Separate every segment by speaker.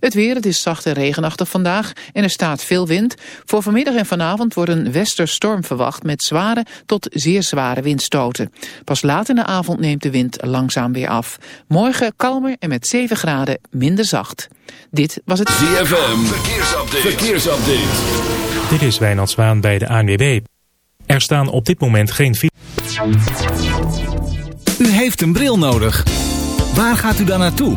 Speaker 1: Het weer, het is zacht en regenachtig vandaag en er staat veel wind. Voor vanmiddag en vanavond wordt een westerstorm verwacht met zware tot zeer zware windstoten. Pas laat in de avond neemt de wind langzaam weer af. Morgen kalmer en met 7 graden minder zacht. Dit was het
Speaker 2: ZFM, verkeersupdate. verkeersupdate.
Speaker 3: Dit is Wijnand Zwaan bij de ANWB. Er staan op dit moment geen...
Speaker 4: U heeft een bril nodig. Waar gaat u dan naartoe?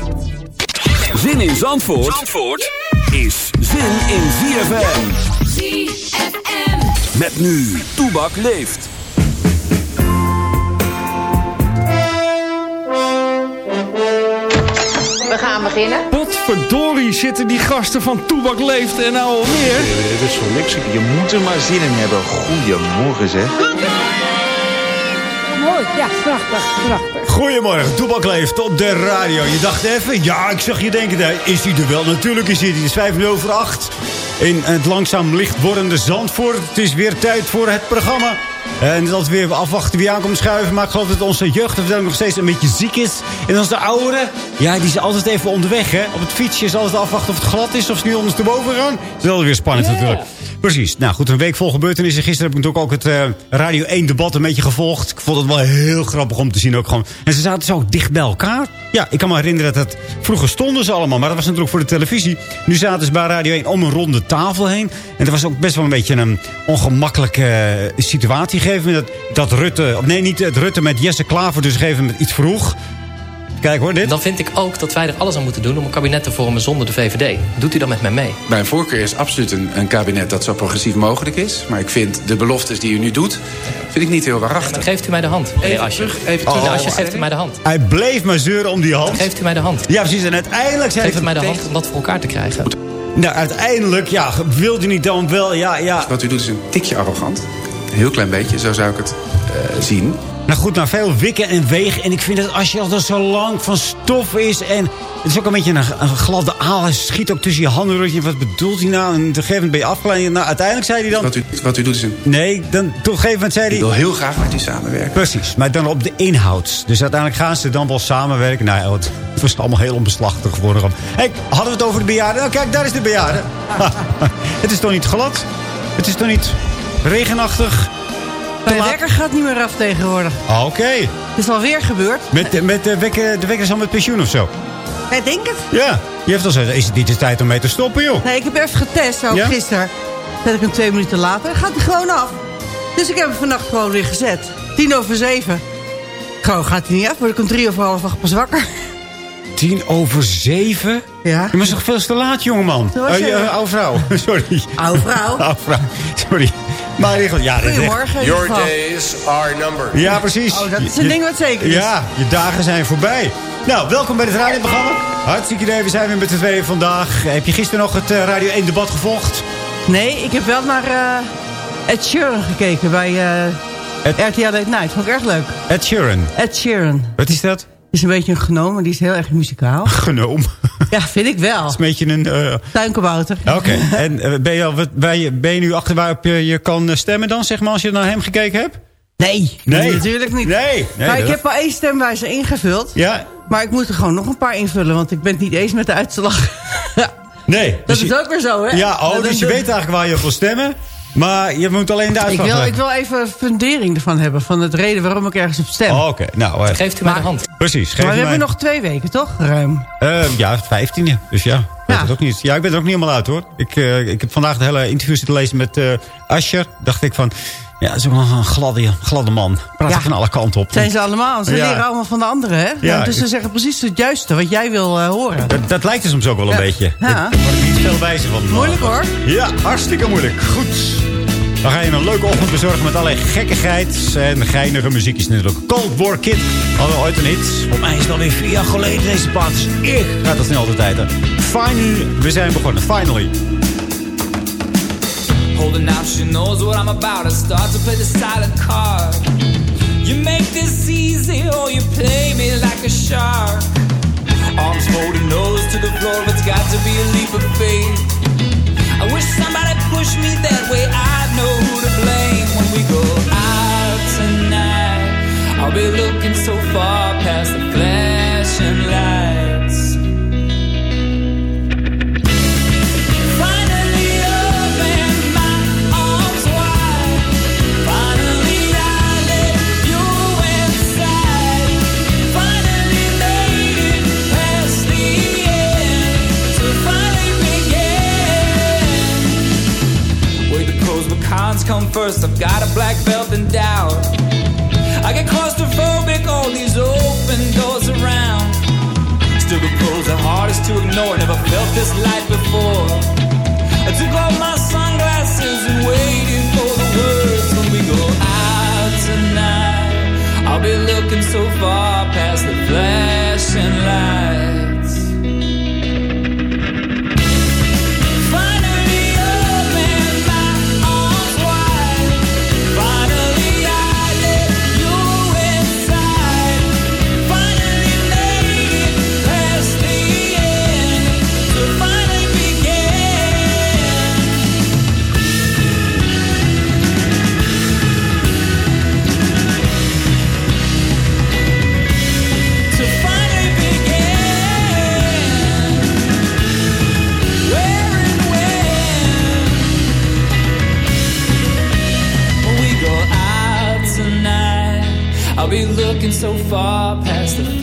Speaker 2: Zin in Zandvoort, Zandvoort is zin in ZFM.
Speaker 5: ZFM.
Speaker 2: Met nu, Toebak leeft.
Speaker 6: We gaan beginnen.
Speaker 7: Potverdorie zitten die gasten van Toebak leeft en nou alweer.
Speaker 8: Het is voor niks. Je moet er maar zin in hebben. Goedemorgen zeg.
Speaker 9: Mooi, ja, prachtig, prachtig.
Speaker 10: Goedemorgen, Toebak leeft op de radio. Je dacht even, ja, ik zag je denken, is hij er wel. Natuurlijk is hij er. Het is vijf over acht. In het langzaam licht wordende Zandvoort. Het is weer tijd voor het programma. En dat weer afwachten wie aankomt schuiven. Maar ik geloof dat onze jeugd nog steeds een beetje ziek is. En onze ouderen, ja, die is altijd even onderweg, hè. Op het fietsje is altijd afwachten of het glad is. Of ze niet ondersteboven gaan. Dat is wel weer spannend natuurlijk. Precies. Nou goed, een week vol gebeurtenissen. Gisteren heb ik natuurlijk ook het uh, Radio 1 debat een beetje gevolgd. Ik vond het wel heel grappig om te zien ook gewoon. En ze zaten zo dicht bij elkaar. Ja, ik kan me herinneren dat het... Vroeger stonden ze allemaal, maar dat was natuurlijk voor de televisie. Nu zaten ze bij Radio 1 om een ronde tafel heen. En er was ook best wel een beetje een ongemakkelijke uh, situatie gegeven. Dat, dat Rutte... Nee, niet het Rutte met Jesse Klaver dus gegeven met iets vroeg. Kijk hoor, dit.
Speaker 5: Dan vind ik ook dat wij er alles aan moeten doen om een kabinet te vormen zonder de VVD. Doet u dan met mij mee?
Speaker 6: Mijn voorkeur is absoluut een, een kabinet dat zo progressief mogelijk is. Maar ik vind de beloftes die u nu doet, vind ik niet heel waarachtig.
Speaker 5: Ja, geeft u mij de hand, meneer
Speaker 6: Even
Speaker 5: Asje.
Speaker 6: terug, even terug.
Speaker 5: Meneer Asje, geeft u mij de hand.
Speaker 10: Hij bleef maar zeuren om die hand.
Speaker 5: Geeft u mij de hand.
Speaker 10: Ja, precies. En uiteindelijk zei
Speaker 5: Geeft u mij de hand om dat voor elkaar te krijgen.
Speaker 10: Nou, uiteindelijk, ja, wilde niet dan wel, ja, ja.
Speaker 6: Wat u doet is een tikje arrogant. Een heel klein beetje, zo zou ik het eh, zien.
Speaker 10: Nou goed, naar veel wikken en wegen. En ik vind dat als je altijd zo lang van stof is... en het is ook een beetje een, een gladde aal. Hij schiet ook tussen je handen. Wat bedoelt hij nou? En op een gegeven moment ben je afgeleid. Nou, uiteindelijk zei hij dan...
Speaker 6: Wat u, wat u doet is een...
Speaker 10: Nee, dan, op een gegeven moment zei hij...
Speaker 6: Ik wil heel graag met u samenwerken.
Speaker 10: Precies, maar dan op de inhoud. Dus uiteindelijk gaan ze dan wel samenwerken. Nou, ja, het was allemaal heel onbeslachtig geworden. Hey, hadden we het over de bejaarden? Nou, kijk, daar is de bejaarde. het is toch niet glad? Het is toch niet regenachtig?
Speaker 9: Mijn wekker gaat niet meer af tegenwoordig.
Speaker 10: Ah, Oké.
Speaker 9: Het is alweer gebeurd.
Speaker 10: Met, met de, wekker, de wekker is al met pensioen of zo?
Speaker 9: Ik denk het.
Speaker 10: Ja. Je heeft al gezegd, is het niet de tijd om mee te stoppen, joh?
Speaker 9: Nee, ik heb even getest, ook
Speaker 10: Ja?
Speaker 9: gisteren. Zet ik hem twee minuten later. Gaat hij gewoon af. Dus ik heb hem vannacht gewoon weer gezet. Tien over zeven. Gewoon gaat hij niet af. Word ik om drie over half acht pas wakker.
Speaker 10: Tien over zeven?
Speaker 9: Ja.
Speaker 10: Je was toch veel te laat, jongeman?
Speaker 9: Je-
Speaker 10: oude vrouw. Sorry.
Speaker 9: Oude vrouw.
Speaker 10: Oude vrouw. Sorry. Maar ja,
Speaker 9: Goedemorgen. geval.
Speaker 11: days are numbered.
Speaker 10: Ja, precies.
Speaker 9: Oh, dat is
Speaker 10: Je-
Speaker 9: een ding wat zeker is.
Speaker 10: Ja, je dagen zijn voorbij. Nou, welkom bij het radioprogramma. Hartstikke idee, we zijn weer met de tweeën vandaag. Heb je gisteren nog het eh, Radio 1 debat gevolgd?
Speaker 9: Nee, ik heb wel naar eh, Ed Sheeran gekeken bij eh RTL Late Night. Vond ik erg leuk.
Speaker 10: Ed Sheeran.
Speaker 9: Ed Sheeran.
Speaker 10: Wat is dat?
Speaker 9: Is een beetje een genoom, maar die is heel erg muzikaal.
Speaker 10: Genoom.
Speaker 9: Ja, vind ik wel.
Speaker 10: Dat is een beetje een...
Speaker 9: Tuinkabouter.
Speaker 10: Oké, en eh, ben, je al, wat- ben, je, ben je nu achter waarop je, je kan eh, stemmen dan, zeg maar, als je naar hem gekeken hebt?
Speaker 9: Nee,
Speaker 10: Nee.
Speaker 9: natuurlijk niet.
Speaker 10: Nee. nee
Speaker 9: maar ik heb al één stemwijzer ingevuld.
Speaker 10: Ja,
Speaker 9: Maar ik moet er gewoon nog een paar invullen, want ik ben het niet eens met de uitslag.
Speaker 10: nee.
Speaker 9: Dat
Speaker 10: Dus
Speaker 9: is
Speaker 10: je-
Speaker 9: ook weer zo, hè?
Speaker 10: Ja, oh, dus je weet eigenlijk waar je op wil stemmen. Maar je moet alleen de
Speaker 9: ik wil, ik wil even fundering ervan hebben, van het reden waarom ik ergens op stem.
Speaker 10: Oh, Oké, nou... eh,
Speaker 5: Geeft u mij de hand.
Speaker 10: precies, geef
Speaker 9: maar we hebben nog twee weken, toch? Ruim.
Speaker 10: Eh, ja, 15e. Dus ja,
Speaker 9: Ja.
Speaker 10: het ook niet. Ja, ik ben er ook niet helemaal uit hoor. Ik, eh, ik heb vandaag de hele interview zitten lezen met eh Asher. Dacht ik van, ja, is wel een gladde, gladde man. Praat
Speaker 9: Ja.
Speaker 10: van alle kanten op.
Speaker 9: Zijn ze allemaal. Ze
Speaker 10: Ja.
Speaker 9: leren allemaal van de anderen, hè?
Speaker 10: Ja.
Speaker 9: dus ze zeggen precies het juiste wat jij wil eh, horen.
Speaker 10: Dat, dat lijkt er soms ook wel een beetje.
Speaker 9: Ja.
Speaker 10: Daar word ik niet veel wijzer van.
Speaker 9: Moeilijk, hoor.
Speaker 10: Ja, hartstikke moeilijk. Goed. Dan ga je een leuke ochtend bezorgen met allerlei gekkigheid en geinige muziekjes natuurlijk. Cold War Kid hadden we ooit een hit. Voor mij is het alweer vier jaar geleden deze plaat. Dus ik gaat dat snel de tijd. Finally, we zijn begonnen. Finally.
Speaker 12: Holding out, she knows what I'm about. I start to play the silent card. You make this easy, or you play me like a shark. Arms folded, nose to the floor. It's got to be a leap of faith. I wish somebody pushed me that way. I know who to blame when we go out tonight. I'll be looking so far past the flashing cons come first. I've got a black belt in doubt. I get claustrophobic, all these open doors around. Still the pros are hardest to ignore. Never felt this light before. I took off my sunglasses and waited for the words when we go out tonight. I'll be looking so far past the flashing lights. So far past the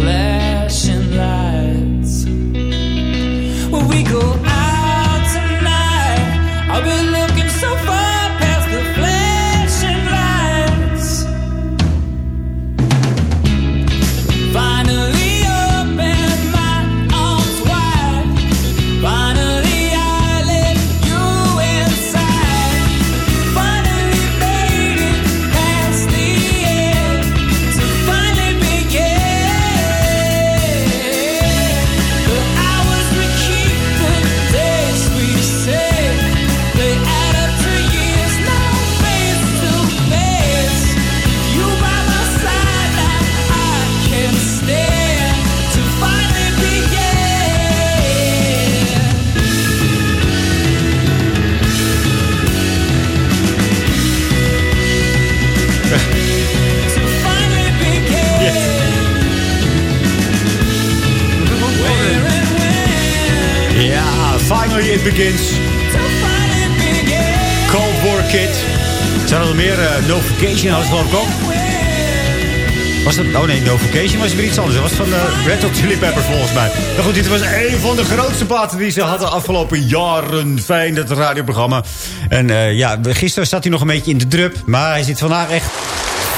Speaker 10: Vacation had het geloof ik ook. Was dat? Oh nee, No Vacation was weer iets anders. Dat was van de Red Hot Chili Peppers volgens mij. Maar goed, dit was een van de grootste platen die ze hadden afgelopen jaren. Fijn, dat radioprogramma. En uh, ja, gisteren zat hij nog een beetje in de drup. Maar hij zit vandaag echt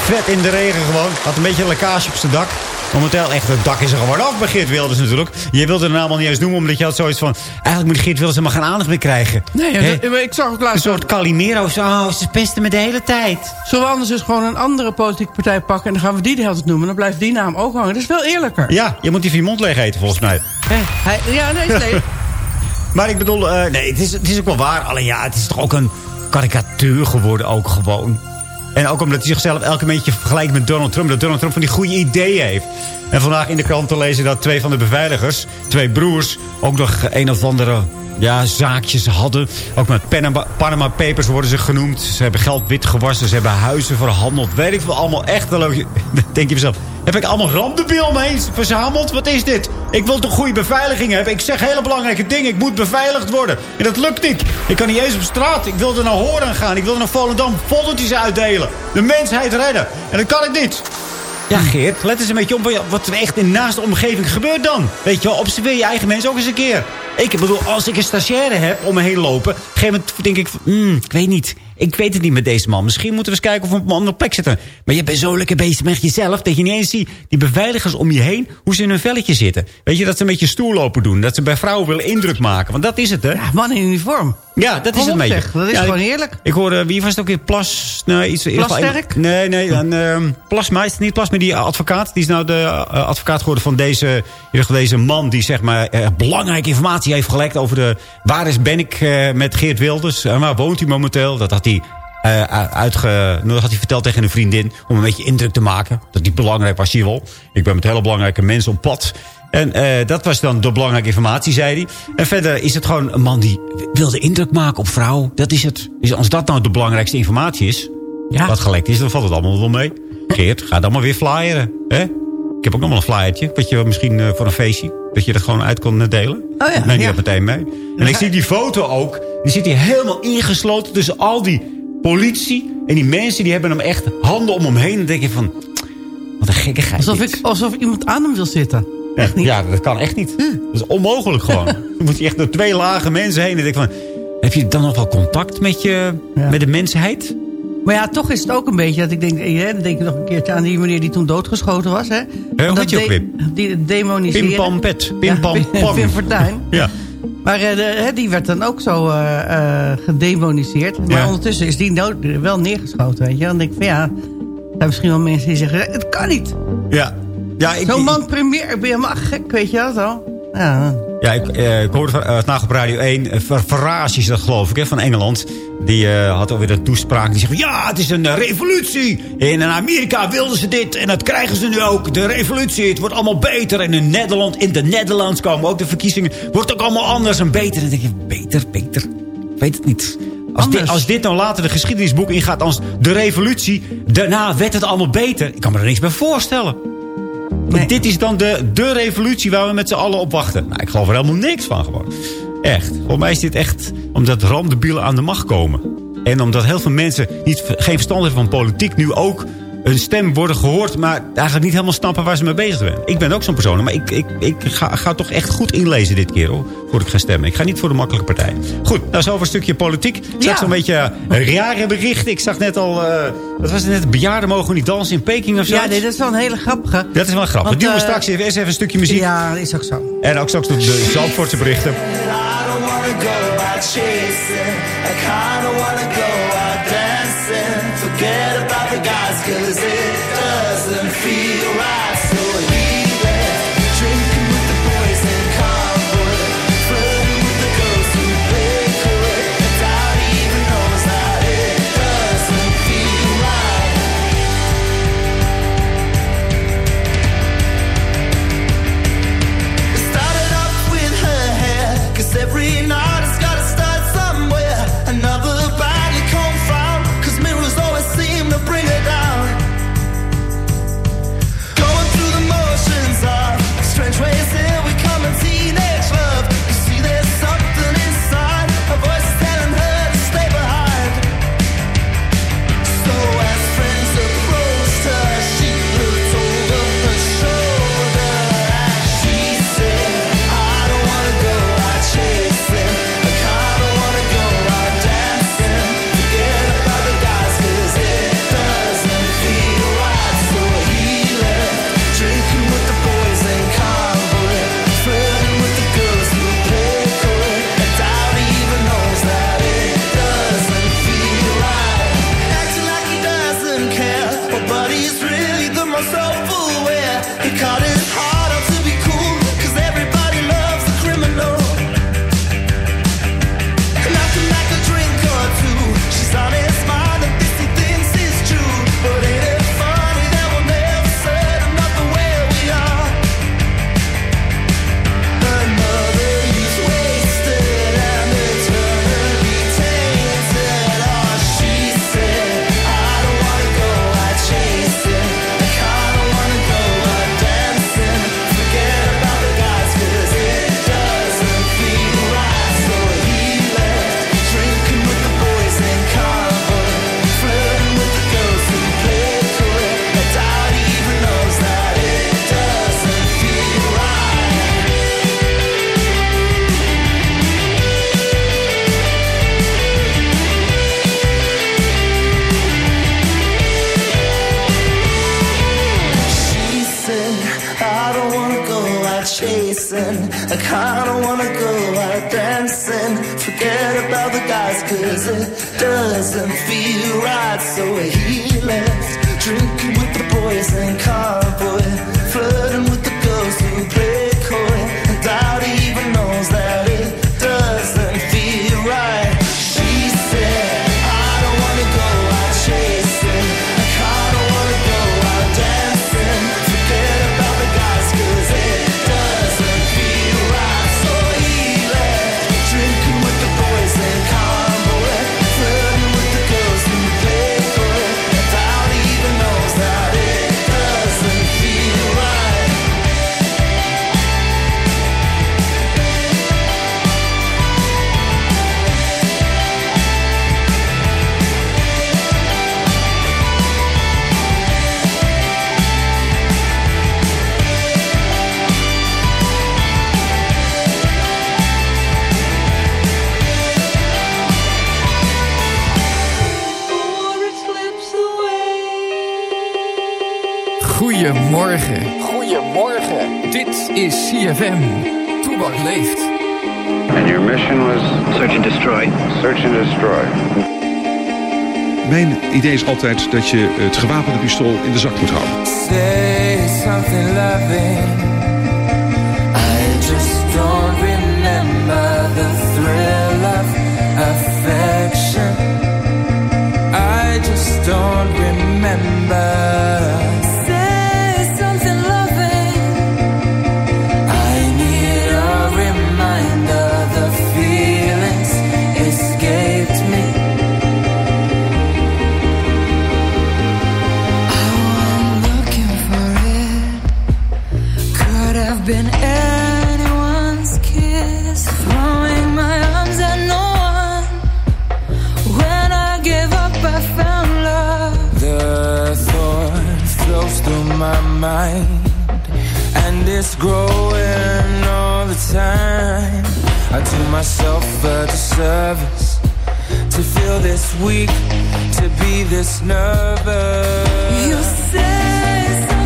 Speaker 10: vet in de regen gewoon. Had een beetje lekkage op zijn dak. Momenteel echt, het dak is er gewoon af bij Geert Wilders natuurlijk. Je wilde de naam al niet eens noemen, omdat je had zoiets van... Eigenlijk moet Geert Wilders helemaal geen aandacht meer krijgen.
Speaker 9: Nee, ja, dat, ik zag ook laatst...
Speaker 10: Een soort Calimero, zo, oh, ze pesten me de hele tijd.
Speaker 9: Zullen we anders dus gewoon een andere politieke partij pakken... en dan gaan we die de hele tijd noemen, dan blijft die naam ook hangen. Dat is veel eerlijker.
Speaker 10: Ja, je moet die van je mond leeg eten, volgens mij.
Speaker 9: Hey, ja, nee, leeg.
Speaker 10: maar ik bedoel, uh, nee, het is, het is ook wel waar. Alleen ja, het is toch ook een karikatuur geworden ook gewoon. En ook omdat hij zichzelf elke beetje vergelijkt met Donald Trump. Dat Donald Trump van die goede ideeën heeft. En vandaag in de krant te lezen dat twee van de beveiligers, twee broers, ook nog een of andere ja, zaakjes hadden. Ook met Panama, Papers worden ze genoemd. Ze hebben geld wit gewassen, ze hebben huizen verhandeld. Weet ik veel, allemaal echt. Dan denk je mezelf, heb ik allemaal randenbil mee verzameld? Wat is dit? Ik wil toch goede beveiliging hebben? Ik zeg hele belangrijke dingen. Ik moet beveiligd worden. En dat lukt niet. Ik kan niet eens op straat. Ik wilde naar Horen gaan. Ik wilde naar Volendam foldertjes uitdelen. De mensheid redden. En dat kan ik niet. Ja, Geert, let eens een beetje op wat er echt in de naaste omgeving gebeurt dan. Weet je wel, observeer je eigen mensen ook eens een keer. Ik bedoel, als ik een stagiaire heb om me heen lopen... op een gegeven moment denk ik, mm, ik weet niet. Ik weet het niet met deze man. Misschien moeten we eens kijken of we op een andere plek zitten. Maar je bent zo lekker bezig met jezelf... dat je niet eens ziet die beveiligers om je heen... hoe ze in hun velletje zitten. Weet je, dat ze een beetje stoel lopen doen. Dat ze bij vrouwen willen indruk maken. Want dat is het, hè?
Speaker 9: Ja, man in uniform.
Speaker 10: Ja, dat is het.
Speaker 9: Dat is gewoon heerlijk.
Speaker 10: Ik hoorde, wie was het ook weer? Plas... Nee, iets,
Speaker 9: Plassterk?
Speaker 10: Nee, nee. Dan, uh, Plasma is het niet. Plasma, die advocaat. Die is nou de uh, advocaat geworden van deze, deze man... die zeg maar uh, belangrijke informatie heeft gelekt over de... waar is ben ik uh, met Geert Wilders? En waar woont hij momenteel? Dat had hij... Uh, uitge, dat had hij verteld tegen een vriendin om een beetje indruk te maken. Dat die belangrijk was, hier wel. Ik ben met hele belangrijke mensen op pad. En uh, dat was dan de belangrijke informatie, zei hij. En verder is het gewoon een man die wilde indruk maken op vrouw. Dat is het. Dus als dat nou de belangrijkste informatie is, ja. wat gelekt is, dan valt het allemaal wel mee. Geert, ga dan maar weer flyeren. Hè? Ik heb ook nog wel een flyertje. Wat je misschien uh, voor een feestje. Dat je dat gewoon uit kon delen.
Speaker 9: Oh ja,
Speaker 10: Neem je
Speaker 9: ja.
Speaker 10: dat meteen mee. En ik zie die foto ook. Die zit hier helemaal ingesloten tussen al die politie. En die mensen die hebben hem echt handen om hem heen. En dan denk je van, wat een gekkigheid.
Speaker 9: Alsof, ik, alsof iemand aan hem wil zitten. Niet.
Speaker 10: Ja, dat kan echt niet. Dat is onmogelijk gewoon. dan moet je echt door twee lage mensen heen. En denk van, heb je dan nog wel contact met, je,
Speaker 9: Ja.
Speaker 10: met de mensheid?
Speaker 9: Maar ja, toch is het ook een beetje dat ik denk... eh, hè, Dan denk ik nog een keertje aan die meneer die toen doodgeschoten was. Hè?
Speaker 10: ook
Speaker 9: de-
Speaker 10: weer?
Speaker 9: Die demoniseren.
Speaker 10: Pim Pam Pet. Pim
Speaker 9: Ja,
Speaker 10: Pam
Speaker 9: Pim-
Speaker 10: Pam.
Speaker 9: Pim Fortuyn.
Speaker 10: Ja.
Speaker 9: Maar eh, die werd dan ook zo eh, eh, gedemoniseerd. Maar
Speaker 10: Ja.
Speaker 9: ondertussen is die dood- wel neergeschoten, weet je. Dan denk ik van ja... Er zijn misschien wel mensen die zeggen... Het kan niet.
Speaker 10: Ja. Ja, ik,
Speaker 9: Zo'n man premier, ben helemaal gek, weet je wel zo. Ja,
Speaker 10: Ja, ik, eh, ik hoorde uh, vandaag op Radio 1, uh, Farage is dat geloof ik, hè, van Engeland. Die uh, had alweer een toespraak. Die zegt, ja, het is een revolutie. In Amerika wilden ze dit en dat krijgen ze nu ook. De revolutie, het wordt allemaal beter. En in Nederland, in de Nederlands komen ook de verkiezingen. Wordt ook allemaal anders en beter. En dan denk je, beter, beter. Ik weet het niet. Als dit, als dit nou later de geschiedenisboek ingaat als de revolutie... daarna werd het allemaal beter. Ik kan me er niks bij voorstellen. Want dit is dan de, de revolutie waar we met z'n allen op wachten. Nou, ik geloof er helemaal niks van gewoon. Echt. Voor mij is dit echt omdat randebielen aan de macht komen. En omdat heel veel mensen niet, geen verstand hebben van politiek... nu ook een stem worden gehoord... maar eigenlijk niet helemaal snappen waar ze mee bezig zijn. Ik ben ook zo'n persoon, maar ik, ik, ik ga, ga toch echt goed inlezen dit keer... hoor, voordat ik ga stemmen. Ik ga niet voor de makkelijke partij. Goed, nou zo over een stukje politiek. Ik zag
Speaker 9: Ja.
Speaker 10: zo'n beetje uh, rare berichten. Ik zag net al... Uh, wat was het net? Bejaarden mogen niet dansen in Peking of zo.
Speaker 9: ja nee, dat is wel een hele grappige.
Speaker 10: Dat is wel grappig.
Speaker 9: Want,
Speaker 10: Doen we
Speaker 9: eh,
Speaker 10: straks even, eerst even een stukje muziek.
Speaker 9: Ja, dat is ook zo.
Speaker 10: En ook straks de Zandvoortse berichten.
Speaker 11: I don't wanna go chasing. I kinda wanna feel
Speaker 13: altijd dat je het gewapende pistool in de zak moet houden.
Speaker 11: myself a disservice to feel this weak, to be this nervous. You say. So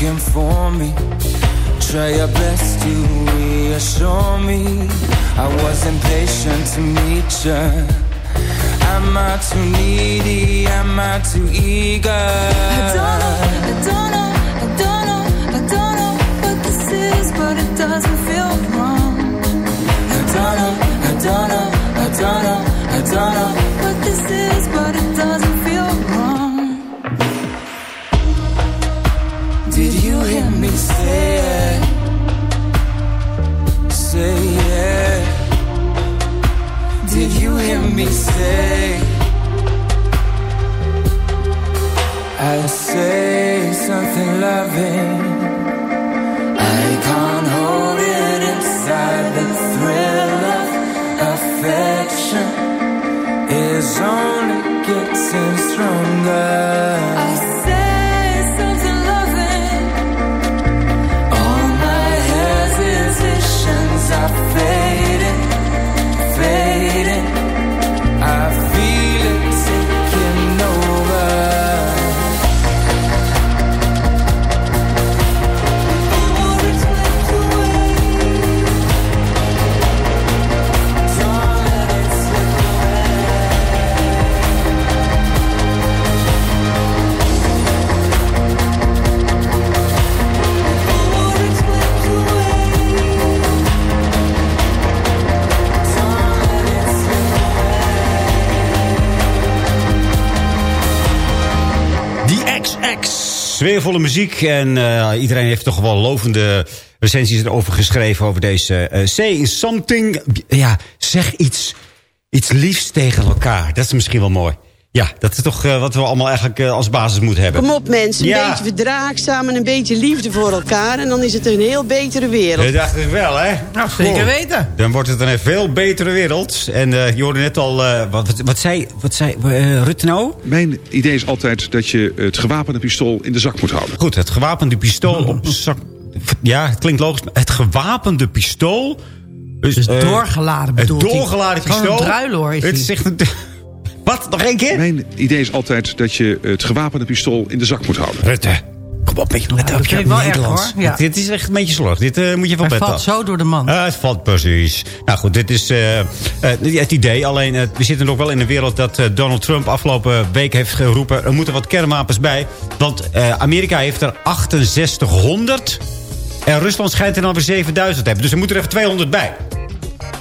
Speaker 11: looking for me. Try your best to reassure me. I was impatient to meet you. Am I too needy? Am I too eager? I don't know, I don't know, I don't know, I don't know what this is, but it doesn't feel wrong. I don't know, I don't know, I don't know, I don't know what this is, but it doesn't. me say yeah. Say yeah. Did you hear
Speaker 12: me say? I say something loving
Speaker 10: Sfeervolle muziek. En eh, iedereen heeft toch wel lovende recensies erover geschreven. Over deze eh Say Something. Ja, zeg iets, iets liefs tegen elkaar. Dat is misschien wel mooi. Ja, dat is toch eh, wat we allemaal eigenlijk eh, als basis moeten hebben.
Speaker 14: Kom op mensen, een
Speaker 10: Ja.
Speaker 14: beetje verdraagzaam en een beetje liefde voor elkaar. En dan is het een heel betere wereld.
Speaker 10: Dat dacht ik wel, hè?
Speaker 9: Nou, zeker weten.
Speaker 10: Dan wordt het een veel betere wereld. En eh, je hoorde net al, eh, wat, wat, wat zei, wat zei Rutte nou?
Speaker 13: Mijn idee is altijd dat je het gewapende pistool in de zak moet houden.
Speaker 10: Goed, het gewapende pistool op zak... Ja, het klinkt logisch. maar Het gewapende pistool... Dus,
Speaker 9: doorgeladen
Speaker 10: Het
Speaker 9: bedoelt hij.
Speaker 10: doorgeladen pistool.
Speaker 9: een druiloor is
Speaker 10: Het is echt een... Wat? Nog één keer?
Speaker 13: Mijn idee is altijd dat je het gewapende pistool in de zak moet houden.
Speaker 10: Rutte. Kom op, beetje let op
Speaker 9: ik wel erg,
Speaker 10: Nederlands.
Speaker 9: hoor. Ja.
Speaker 10: Dit, dit is echt een beetje slordig. Dit eh, moet je van
Speaker 9: Hij
Speaker 10: bed
Speaker 9: valt zo door de man.
Speaker 10: Ah, het valt precies. Nou goed, dit is eh, eh, het idee. Alleen, eh, we zitten nog wel in een wereld dat eh, Donald Trump afgelopen week heeft geroepen... er moeten wat kernwapens bij. Want eh, Amerika heeft er 6800 en Rusland schijnt er dan weer 7000 te hebben. Dus er moeten er even 200 bij.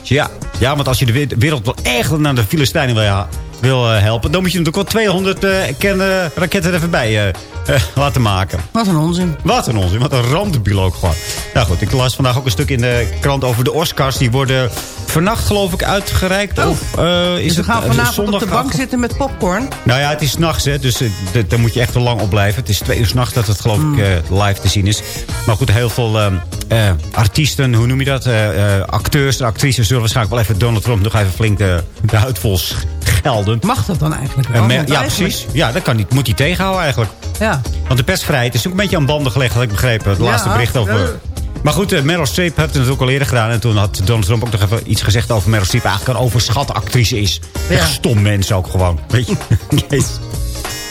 Speaker 10: Ja, ja, want als je de we- wereld wel echt naar de Filistijnen wil, wil eh, helpen... dan moet je natuurlijk wel 200 eh kernraketten er even bij eh, eh, laten maken.
Speaker 9: Wat een onzin.
Speaker 10: Wat een onzin, wat een randebiel ook gewoon. Nou goed, ik las vandaag ook een stuk in de krant over de Oscars. Die worden vannacht geloof ik uitgereikt. Of eh, is
Speaker 9: Dus we
Speaker 10: het
Speaker 9: gaan
Speaker 10: eh,
Speaker 9: vanavond
Speaker 10: zondag
Speaker 9: op de bank zitten met popcorn.
Speaker 10: Nou ja, het is s'nachts, hè, dus eh, daar moet je echt wel lang op blijven. Het is twee uur s'nachts dat het geloof ik eh, live te zien is. Maar goed, heel veel ehm, eh, artiesten, hoe noem je dat? Eh, eh, acteurs en actrices zullen waarschijnlijk wel even Donald Trump nog even flink de, de huid vol schelden.
Speaker 9: Mag dat dan eigenlijk wel?
Speaker 10: ja, precies. Ja, dat kan niet, moet hij tegenhouden eigenlijk.
Speaker 9: Ja.
Speaker 10: Want de persvrijheid is ook een beetje aan banden gelegd, had ik begrepen. Het
Speaker 9: Ja,
Speaker 10: laatste bericht over... Maar goed, eh, Meryl Streep heeft het natuurlijk al eerder gedaan. En toen had Donald Trump ook nog even iets gezegd over Meryl Streep. Eigenlijk een overschatte actrice is.
Speaker 9: Ja.
Speaker 10: Echt stom mens ook gewoon. Weet je?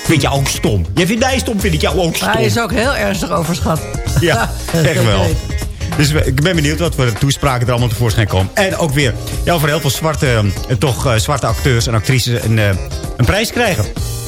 Speaker 10: Vind je ook stom? Jij vindt mij stom, vind ik jou ook stom.
Speaker 9: Hij is ook heel ernstig overschat.
Speaker 10: Ja, echt wel. Dus ik ben benieuwd wat voor toespraken er allemaal tevoorschijn komen. En ook weer ja, over heel veel zwarte, eh, toch, eh, zwarte acteurs en actrices een, een prijs krijgen.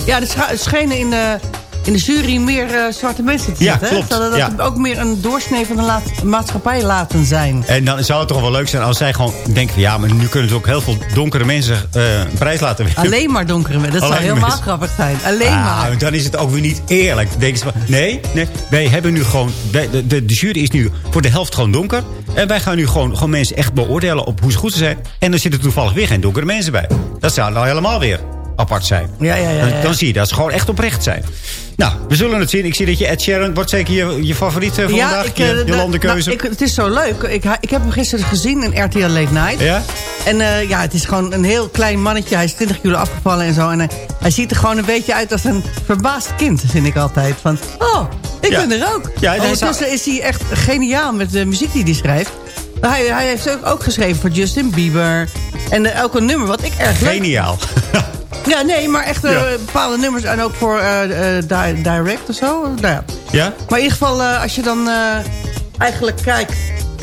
Speaker 9: Ja, er schenen in de, in de jury meer eh, zwarte mensen te zitten.
Speaker 10: klopt.
Speaker 9: Zodat dat
Speaker 10: Ja.
Speaker 9: ook meer een doorsnee van de laat- maatschappij laten zijn.
Speaker 10: En dan zou het toch wel leuk zijn als zij gewoon denken van... ja, maar nu kunnen ze ook heel veel donkere mensen een prijs laten winnen.
Speaker 9: Alleen maar donkere mensen. Dat zou helemaal grappig zijn. Alleen
Speaker 10: Ah,
Speaker 9: maar.
Speaker 10: dan is het ook weer niet eerlijk. Dan denken ze van, nee, nee, wij hebben nu gewoon... wij- de, de, de jury is nu voor de helft gewoon donker. En wij gaan nu gewoon, gewoon mensen echt beoordelen op hoe ze goed ze zijn. En dan zitten toevallig weer geen donkere mensen bij. Dat zou nou helemaal weer apart zijn.
Speaker 9: Ja, ja, ja,
Speaker 10: Dan,
Speaker 9: ja.
Speaker 10: dan zie je dat ze gewoon echt oprecht zijn. Nou, we zullen het zien. Ik zie dat je Ed Sheeran wordt zeker je, je favoriet eh, van vandaag.
Speaker 9: ik,
Speaker 10: je,
Speaker 9: eh,
Speaker 10: je
Speaker 9: nou,
Speaker 10: landenkeuze.
Speaker 9: nou, ik, het is zo leuk. Ik, ik heb hem gisteren gezien in RTL Late Night.
Speaker 10: Ja?
Speaker 9: En eh, ja, het is gewoon een heel klein mannetje. Hij is 20 kilo afgevallen en zo. En hij, hij ziet er gewoon een beetje uit als een verbaasd kind, vind ik altijd. Van, oh, ik
Speaker 10: Ja.
Speaker 9: ben er ook.
Speaker 10: Ja,
Speaker 9: Ondertussen is hij echt geniaal met de muziek die hij schrijft. Hij, hij heeft ook, ook geschreven voor Justin Bieber. En elke nummer wat ik erg leuk
Speaker 10: Geniaal.
Speaker 9: Ja, nee, maar echt eh,
Speaker 10: Ja.
Speaker 9: bepaalde nummers. En ook voor eh, eh, di- Direct of zo. Nou ja.
Speaker 10: Ja?
Speaker 9: Maar in ieder geval, als je dan eigenlijk kijkt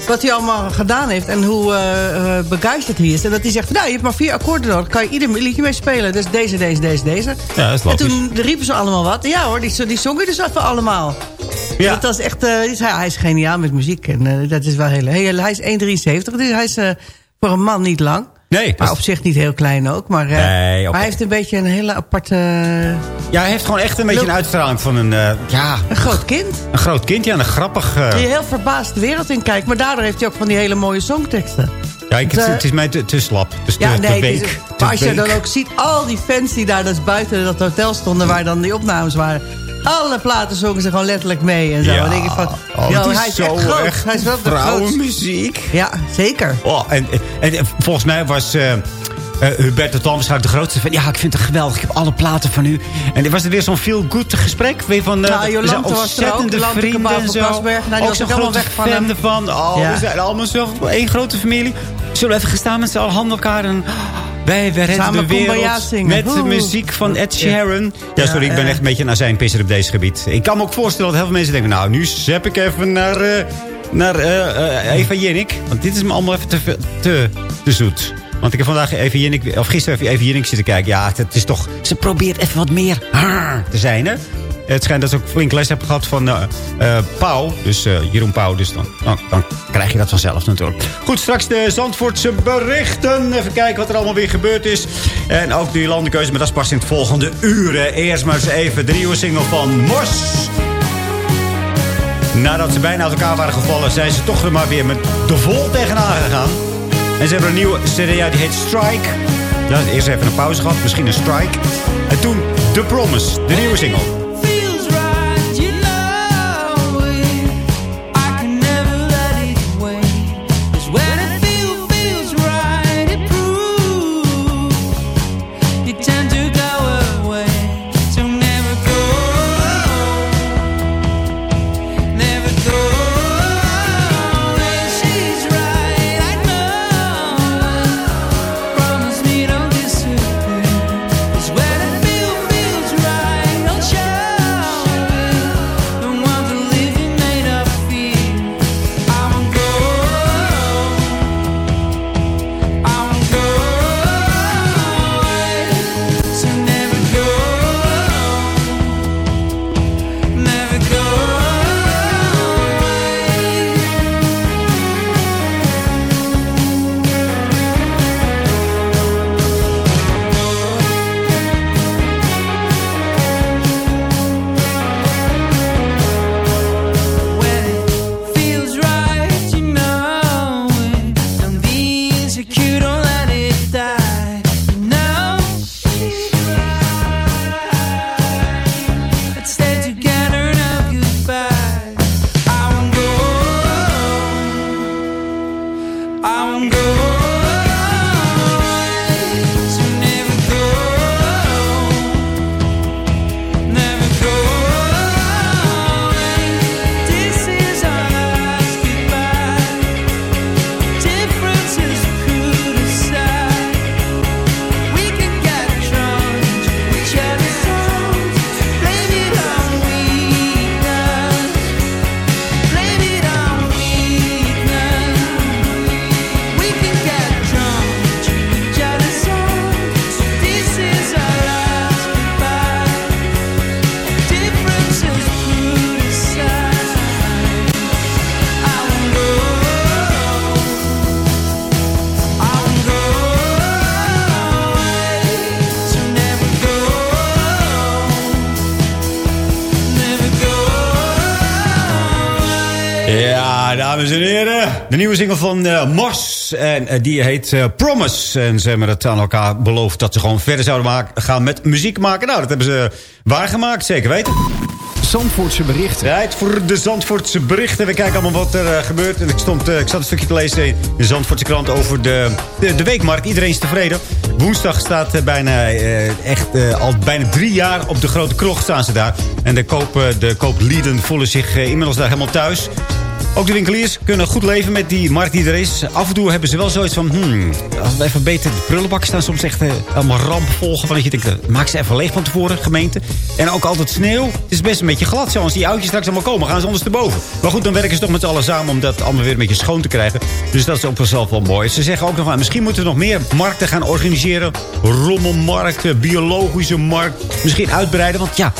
Speaker 9: wat hij allemaal gedaan heeft... en hoe eh, begeisterd hij is. En dat hij zegt, van, nou, je hebt maar vier akkoorden nodig. kan je ieder liedje mee spelen. Dus deze, deze, deze, deze.
Speaker 10: Ja, dat is
Speaker 9: en
Speaker 10: logisch.
Speaker 9: toen riepen ze allemaal wat. Ja hoor, die, die zongen dus even allemaal.
Speaker 10: Ja.
Speaker 9: Dat was echt, is- hij, hij is geniaal met muziek. En dat is wel heel... hij is 1,73. Dus hij is voor een man niet lang.
Speaker 10: Nee.
Speaker 9: Maar op zich niet heel klein ook. Maar, eh,
Speaker 10: Nee, oké.
Speaker 9: maar hij heeft een beetje een hele aparte...
Speaker 10: Ja, hij heeft gewoon echt een beetje een uitstraling van een... eh, ja,
Speaker 9: Een groot kind.
Speaker 10: een groot kind. Ja, een grappig... eh,
Speaker 9: Die heel verbaasd de wereld in kijkt. Maar daardoor heeft hij ook van die hele mooie songteksten.
Speaker 10: Ja, ik, het, het is mij te, te slap. Dus
Speaker 9: Ja,
Speaker 10: te,
Speaker 9: nee,
Speaker 10: te
Speaker 9: het is-
Speaker 10: week.
Speaker 9: maar als je dan ook ziet, al die fans die daar dus buiten dat hotel stonden... waar dan die opnames waren... alle platen zongen ze gewoon letterlijk mee en zo.
Speaker 10: Ja.
Speaker 9: Dan denk ik van,
Speaker 10: Oh,
Speaker 9: yo, hij is
Speaker 10: zo
Speaker 9: echt groot.
Speaker 10: echt
Speaker 9: hij is wel
Speaker 10: vrouwenmuziek.
Speaker 9: Ja, zeker.
Speaker 10: Oh, en, en, en volgens mij was eh eh, Hubert de waarschijnlijk de grootste. Ja, ik vind het geweldig. Ik heb alle platen van u. En er was er weer zo'n feel-good gesprek. Weet je, van, eh,
Speaker 9: Nou, Jolante
Speaker 10: zijn
Speaker 9: was er ook,
Speaker 10: ontzettende
Speaker 9: Jolante
Speaker 10: vrienden en
Speaker 9: van
Speaker 10: zo.
Speaker 9: Kasberg. Nou, die
Speaker 10: ook zo'n grote
Speaker 9: weg van
Speaker 10: fan ervan. Oh,
Speaker 9: Ja.
Speaker 10: we zijn allemaal zo één grote familie. Zullen we even gaan staan met z'n allen handen elkaar en... Wij, redden
Speaker 9: Samen
Speaker 10: de wereld met de muziek van Ed Sheeran. Ja, sorry, ik ben echt een beetje naar zijn pisser op deze gebied. Ik kan me ook voorstellen dat heel veel mensen denken... nou, nu zap ik even naar, eh, naar eh, eh, Eva Jinnik. Want dit is me allemaal even te, te, te zoet. Want ik heb vandaag even Jinnik, of gisteren even even Jinnik zitten kijken. Ja, het is toch... Ze probeert even wat meer haar te zijn, hè? Het schijnt dat ze ook flink les hebben gehad van Pauw. Dus eh, Jeroen Pauw. Dus dan, dan, krijg je dat vanzelf natuurlijk. Goed, straks de Zandvoortse berichten. Even kijken wat er allemaal weer gebeurd is. En ook de landenkeuze. Maar dat is pas in het volgende uren. Eerst maar eens even de nieuwe single van Mos. Nadat ze bijna uit elkaar waren gevallen... zijn ze toch er maar weer met de vol tegenaan gegaan. En ze hebben een nieuwe CD uit, die heet Strike. Ja, eerst even een pauze gehad, misschien een strike. En toen The Promise, de nieuwe single. De nieuwe single van Mos. En eh, die heet eh, Promise. En ze hebben het aan elkaar beloofd dat ze gewoon verder zouden maken, gaan met muziek maken. Nou, dat hebben ze waargemaakt, zeker weten.
Speaker 15: Zandvoortse berichten.
Speaker 10: Tijd voor de Zandvoortse berichten. We kijken allemaal wat er gebeurt. En ik, stond, ik zat een stukje te lezen in de Zandvoortse krant over de, de, de weekmarkt. Iedereen is tevreden. Woensdag staat bijna, echt, al bijna drie jaar op de grote krocht staan ze daar. En de, koop, de kooplieden voelen zich inmiddels daar helemaal thuis. Ook de winkeliers kunnen goed leven met die markt die er is. Af en toe hebben ze wel zoiets van... Hmm, als we even beter de prullenbakken staan soms echt eh, allemaal rampvolgen. Van dat je denkt, eh, maak ze even leeg van tevoren, gemeente. En ook altijd sneeuw. Het is best een beetje glad. Zo, als die oudjes straks allemaal komen, gaan ze ondersteboven. Maar goed, dan werken ze toch met z'n allen samen om dat allemaal weer een beetje schoon te krijgen. Dus dat is ook vanzelf wel mooi. Ze zeggen ook nog van, misschien moeten we nog meer markten gaan organiseren. Rommelmarkten, biologische markt. Misschien uitbreiden, want ja...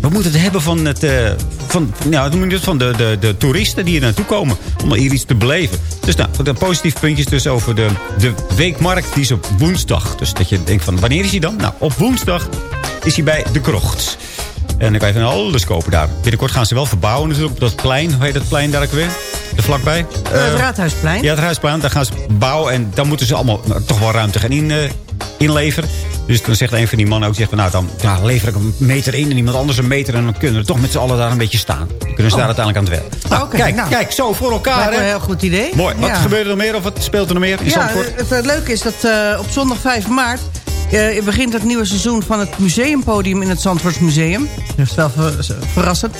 Speaker 10: We moeten het hebben van, het, eh, van, het, van de, de, de toeristen die hier naartoe komen. Om hier iets te beleven. Dus nou, de positieve puntjes dus over de, de weekmarkt. Die is op woensdag. Dus dat je denkt van, wanneer is hij dan? Nou, op woensdag is hij bij de krocht. En dan kan je van alles kopen daar. Binnenkort gaan ze wel verbouwen natuurlijk op dat plein. Hoe heet dat plein daar ook weer? Er vlakbij.
Speaker 9: Eh, het Raadhuisplein.
Speaker 10: Ja, het Raadhuisplein. Daar gaan ze bouwen. En dan moeten ze allemaal nou, toch wel ruimte gaan in, eh, inleveren. Dus dan zegt een van die mannen ook, zegt van, nou, dan lever ik een meter in en iemand anders een meter. En dan kunnen we toch met z'n allen daar een beetje staan. Dan kunnen ze daar uiteindelijk aan het werk. Nou, kijk,
Speaker 9: nou.
Speaker 10: kijk, zo voor elkaar. Hè?
Speaker 9: een heel goed idee.
Speaker 10: Mooi. Wat
Speaker 9: Ja.
Speaker 10: gebeurt er nog meer of wat speelt er nog meer in
Speaker 9: Ja,
Speaker 10: Zandvoort?
Speaker 9: het, het leuke is dat eh, op zondag 5 maart... eh, begint het nieuwe seizoen van het museumpodium in het Zandvoorts Museum. Dat is wel ver- verrassend.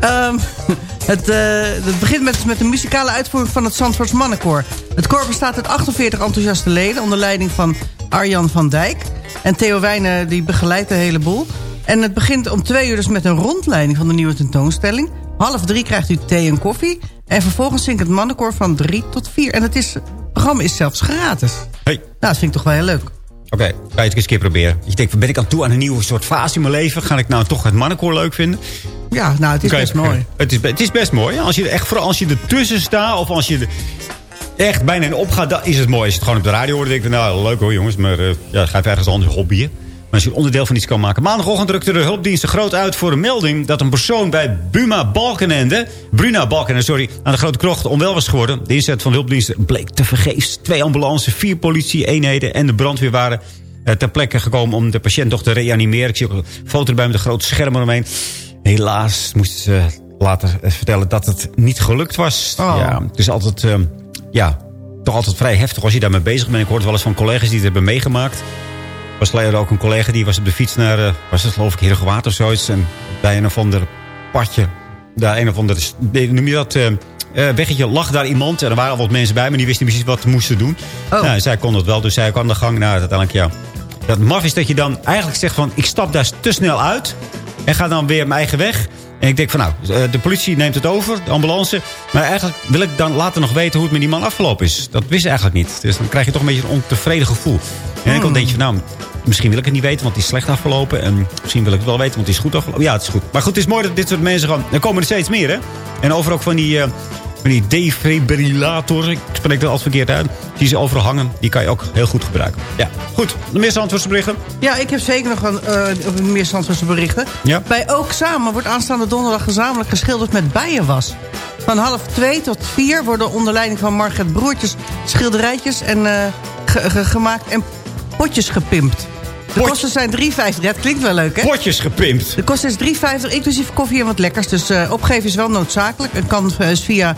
Speaker 9: Ehm, het, eh, het begint met, met een muzikale uitvoering van het Zandvoorts Mannenkoor. Het koor bestaat uit 48 enthousiaste leden... onder leiding van Arjan van Dijk. En Theo Wijnen die begeleidt de hele boel. En het begint om twee uur dus met een rondleiding van de nieuwe tentoonstelling. Half drie krijgt u thee en koffie. En vervolgens zingt het mannenkoor van drie tot vier. En het, is, het programma is zelfs gratis.
Speaker 10: Hey.
Speaker 9: Nou, dat vind ik toch wel heel leuk.
Speaker 10: Oké, ga je het eens een keer proberen. Je denkt, ben ik aan toe aan een nieuwe soort fase in mijn leven? Ga ik nou toch het mannenkoor leuk vinden?
Speaker 9: Ja, nou, het is best mooi.
Speaker 10: Het is, het is best mooi. Als je er echt, vooral als je ertussen staat of als je echt bijna in opgaat, dan is het mooi. Als je het gewoon op de radio hoort, dan denk ik, nou, leuk hoor jongens, maar eh, ja, ga even ergens anders hobbyen. Maar als je er onderdeel van iets kan maken. Maandagochtend drukte de hulpdiensten groot uit voor een melding... dat een persoon bij Buma Balkenende, Bruna Balkenende, sorry, aan de Grote Krocht onwel was geworden. De inzet van de hulpdiensten bleek te vergeefs. Twee ambulances, vier politie-eenheden en de brandweer waren eh, ter plekke gekomen... om de patiënt toch te reanimeren. Ik zie ook een foto erbij met een groot scherm eromheen. Helaas moesten ze later eh, vertellen dat het niet gelukt was. Ja, het is altijd, eh, ja, toch altijd vrij heftig als je daarmee bezig bent. Ik hoorde wel eens van collega's die het hebben meegemaakt. Er was later ook een collega die was op de fiets naar, eh, was het geloof ik, Heergewaard of zoiets. En bij een of ander padje, daar een of ander, noem je dat, eh, weggetje, lag daar iemand. En er waren al wat mensen bij, maar die wisten niet precies wat ze moesten doen. Nou, zij kon dat wel, dus zij aan de gang. Nou, uiteindelijk, ja. Dat maf is dat je dan eigenlijk zegt van, ik stap daar te snel uit. En ga dan weer mijn eigen weg. En ik denk van nou, eh, de politie neemt het over, de ambulance. Maar eigenlijk wil ik dan later nog weten hoe het met die man afgelopen is. Dat wist ik eigenlijk niet. Dus dan krijg je toch een beetje een ontevreden gevoel. En dan
Speaker 9: Hmm.
Speaker 10: denk je van nou, misschien wil ik het niet weten, want die is slecht afgelopen. En misschien wil ik het wel weten, want die is goed afgelopen. Ja, het is goed. Maar goed, het is mooi dat dit soort mensen gaan. Er komen er steeds meer, hè? En over ook van die, eh, die defibrillator. Ik spreek dat altijd verkeerd uit. Die ze overal hangen. Die kan je ook heel goed gebruiken. Ja, goed. De meeste antwoordsberichten.
Speaker 9: Ja, ik heb zeker nog een, eh, meer Zandvoortse berichten.
Speaker 10: Ja.
Speaker 9: Bij Ook Samen wordt aanstaande donderdag gezamenlijk geschilderd met bijenwas. Van half twee tot vier worden onder leiding van Margret Broertjes... schilderijtjes en, eh, ge- ge- gemaakt en potjes gepimpt. De kosten zijn 3,50. Ja, het klinkt wel leuk, hè?
Speaker 10: Potjes gepimpt.
Speaker 9: De kosten is 3,50, inclusief koffie en wat lekkers. Dus eh, opgeven is wel noodzakelijk. Het kan eh, via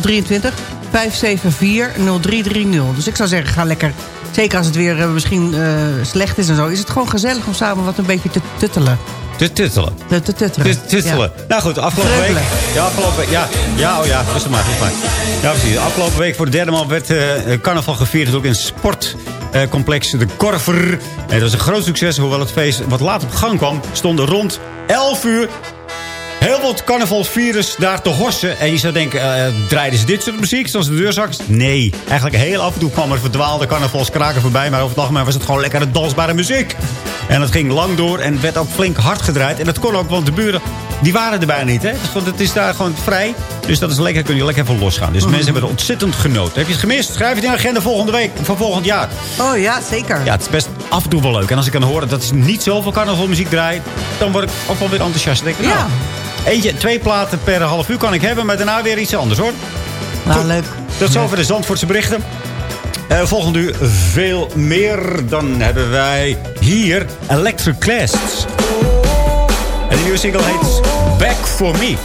Speaker 9: 023 574 0330. Dus ik zou zeggen, ga lekker... Zeker als het weer eh, misschien slecht is en zo... is het gewoon gezellig om samen wat een beetje te tuttelen.
Speaker 10: Te tuttelen.
Speaker 9: Te, te tuttelen.
Speaker 10: Te tuttelen.
Speaker 9: Ja.
Speaker 10: Nou goed, afgelopen week... Ja, afgelopen week... Ja, ja, oh ja, rustig maar, rustig maar. Ja, precies. Afgelopen week voor de derde maal werd eh, carnaval gevierd. Ook in het sportcomplex De Korver. En dat was een groot succes. Hoewel het feest wat laat op gang kwam... stonden rond 11 uur... Heel wat carnavalsvirus daar te horsen. En je zou denken, eh, draaiden ze dit soort muziek zoals de deurzakjes? Nee. Eigenlijk heel af en toe kwam er verdwaalde carnavalskraken voorbij. Maar over het algemeen was het gewoon lekkere dansbare muziek. En het ging lang door en werd ook flink hard gedraaid. En dat kon ook, want de buren die waren er bijna niet. Hè? Dus, want het is daar gewoon vrij. Dus dat is lekker, kun je lekker even losgaan. Dus mensen hebben er ontzettend genoten. Heb je het gemist? Schrijf het in de agenda volgende week, van volgend jaar.
Speaker 9: Oh ja, zeker.
Speaker 10: Ja, het is best af en toe wel leuk. En als ik dan hoor dat is niet zoveel carnavalmuziek draait... dan word ik ook wel weer enthousiast. Denk ik, nou, eentje, twee platen per half uur kan ik hebben... maar daarna weer iets anders, hoor.
Speaker 9: Nou, leuk.
Speaker 10: Tot zover de Zandvoortse berichten. Eh volgende u veel meer. Dan hebben wij hier Electric Clasts. En de nieuwe single heet Back For Me.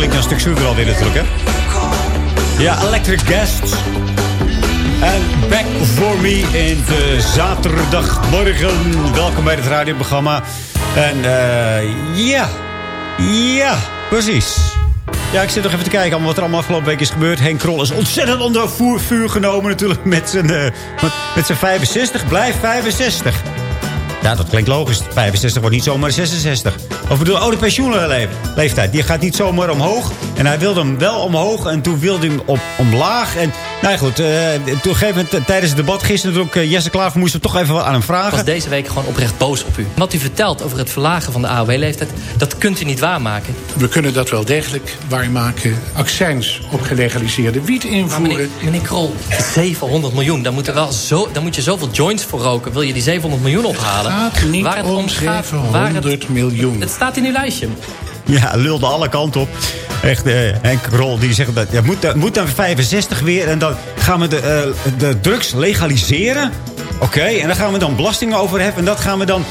Speaker 10: Klinkt een stuk zoeter alweer natuurlijk, hè? Ja, Electric Guests. En Back For Me in de zaterdagmorgen. Welkom bij het radioprogramma. En eh, ja, ja, precies. Ja, ik zit nog even te kijken wat er allemaal afgelopen week is gebeurd. Henk Krol is ontzettend onder vuur, genomen natuurlijk met zijn, eh, met, met zijn 65. Blijf 65. Ja, dat klinkt logisch. 65 wordt niet zomaar 66. Of bedoel, oh, de pensioenleeftijd. Die gaat niet zomaar omhoog. En hij wilde hem wel omhoog. En toen wilde hij hem op, omlaag. En nou ja, goed. Uh, toen gegeven moment, tijdens het debat gisteren... ook uh, Jesse Klaver moest er toch even wat aan hem vragen.
Speaker 5: Ik was deze week gewoon oprecht boos op u. Wat u vertelt over het verlagen van de AOW-leeftijd... dat kunt u niet waarmaken.
Speaker 16: We kunnen dat wel degelijk waarmaken. Accijns op gelegaliseerde wiet invoeren.
Speaker 5: Meneer, meneer, Krol, 700 miljoen. Daar moet, er wel zo, daar moet je zoveel joints voor roken. Wil je die 700 miljoen ophalen?
Speaker 16: Het gaat niet
Speaker 5: waar het
Speaker 16: om 700 miljoen.
Speaker 5: Het staat in uw lijstje.
Speaker 10: Ja, lulde alle kanten op. Echt, uh, Henk Rol, die zegt dat ja, moet, moet dan 65 weer. En dan gaan we de, uh, de drugs legaliseren. Oké, en dan gaan we dan belastingen over hebben. En dat gaan we dan...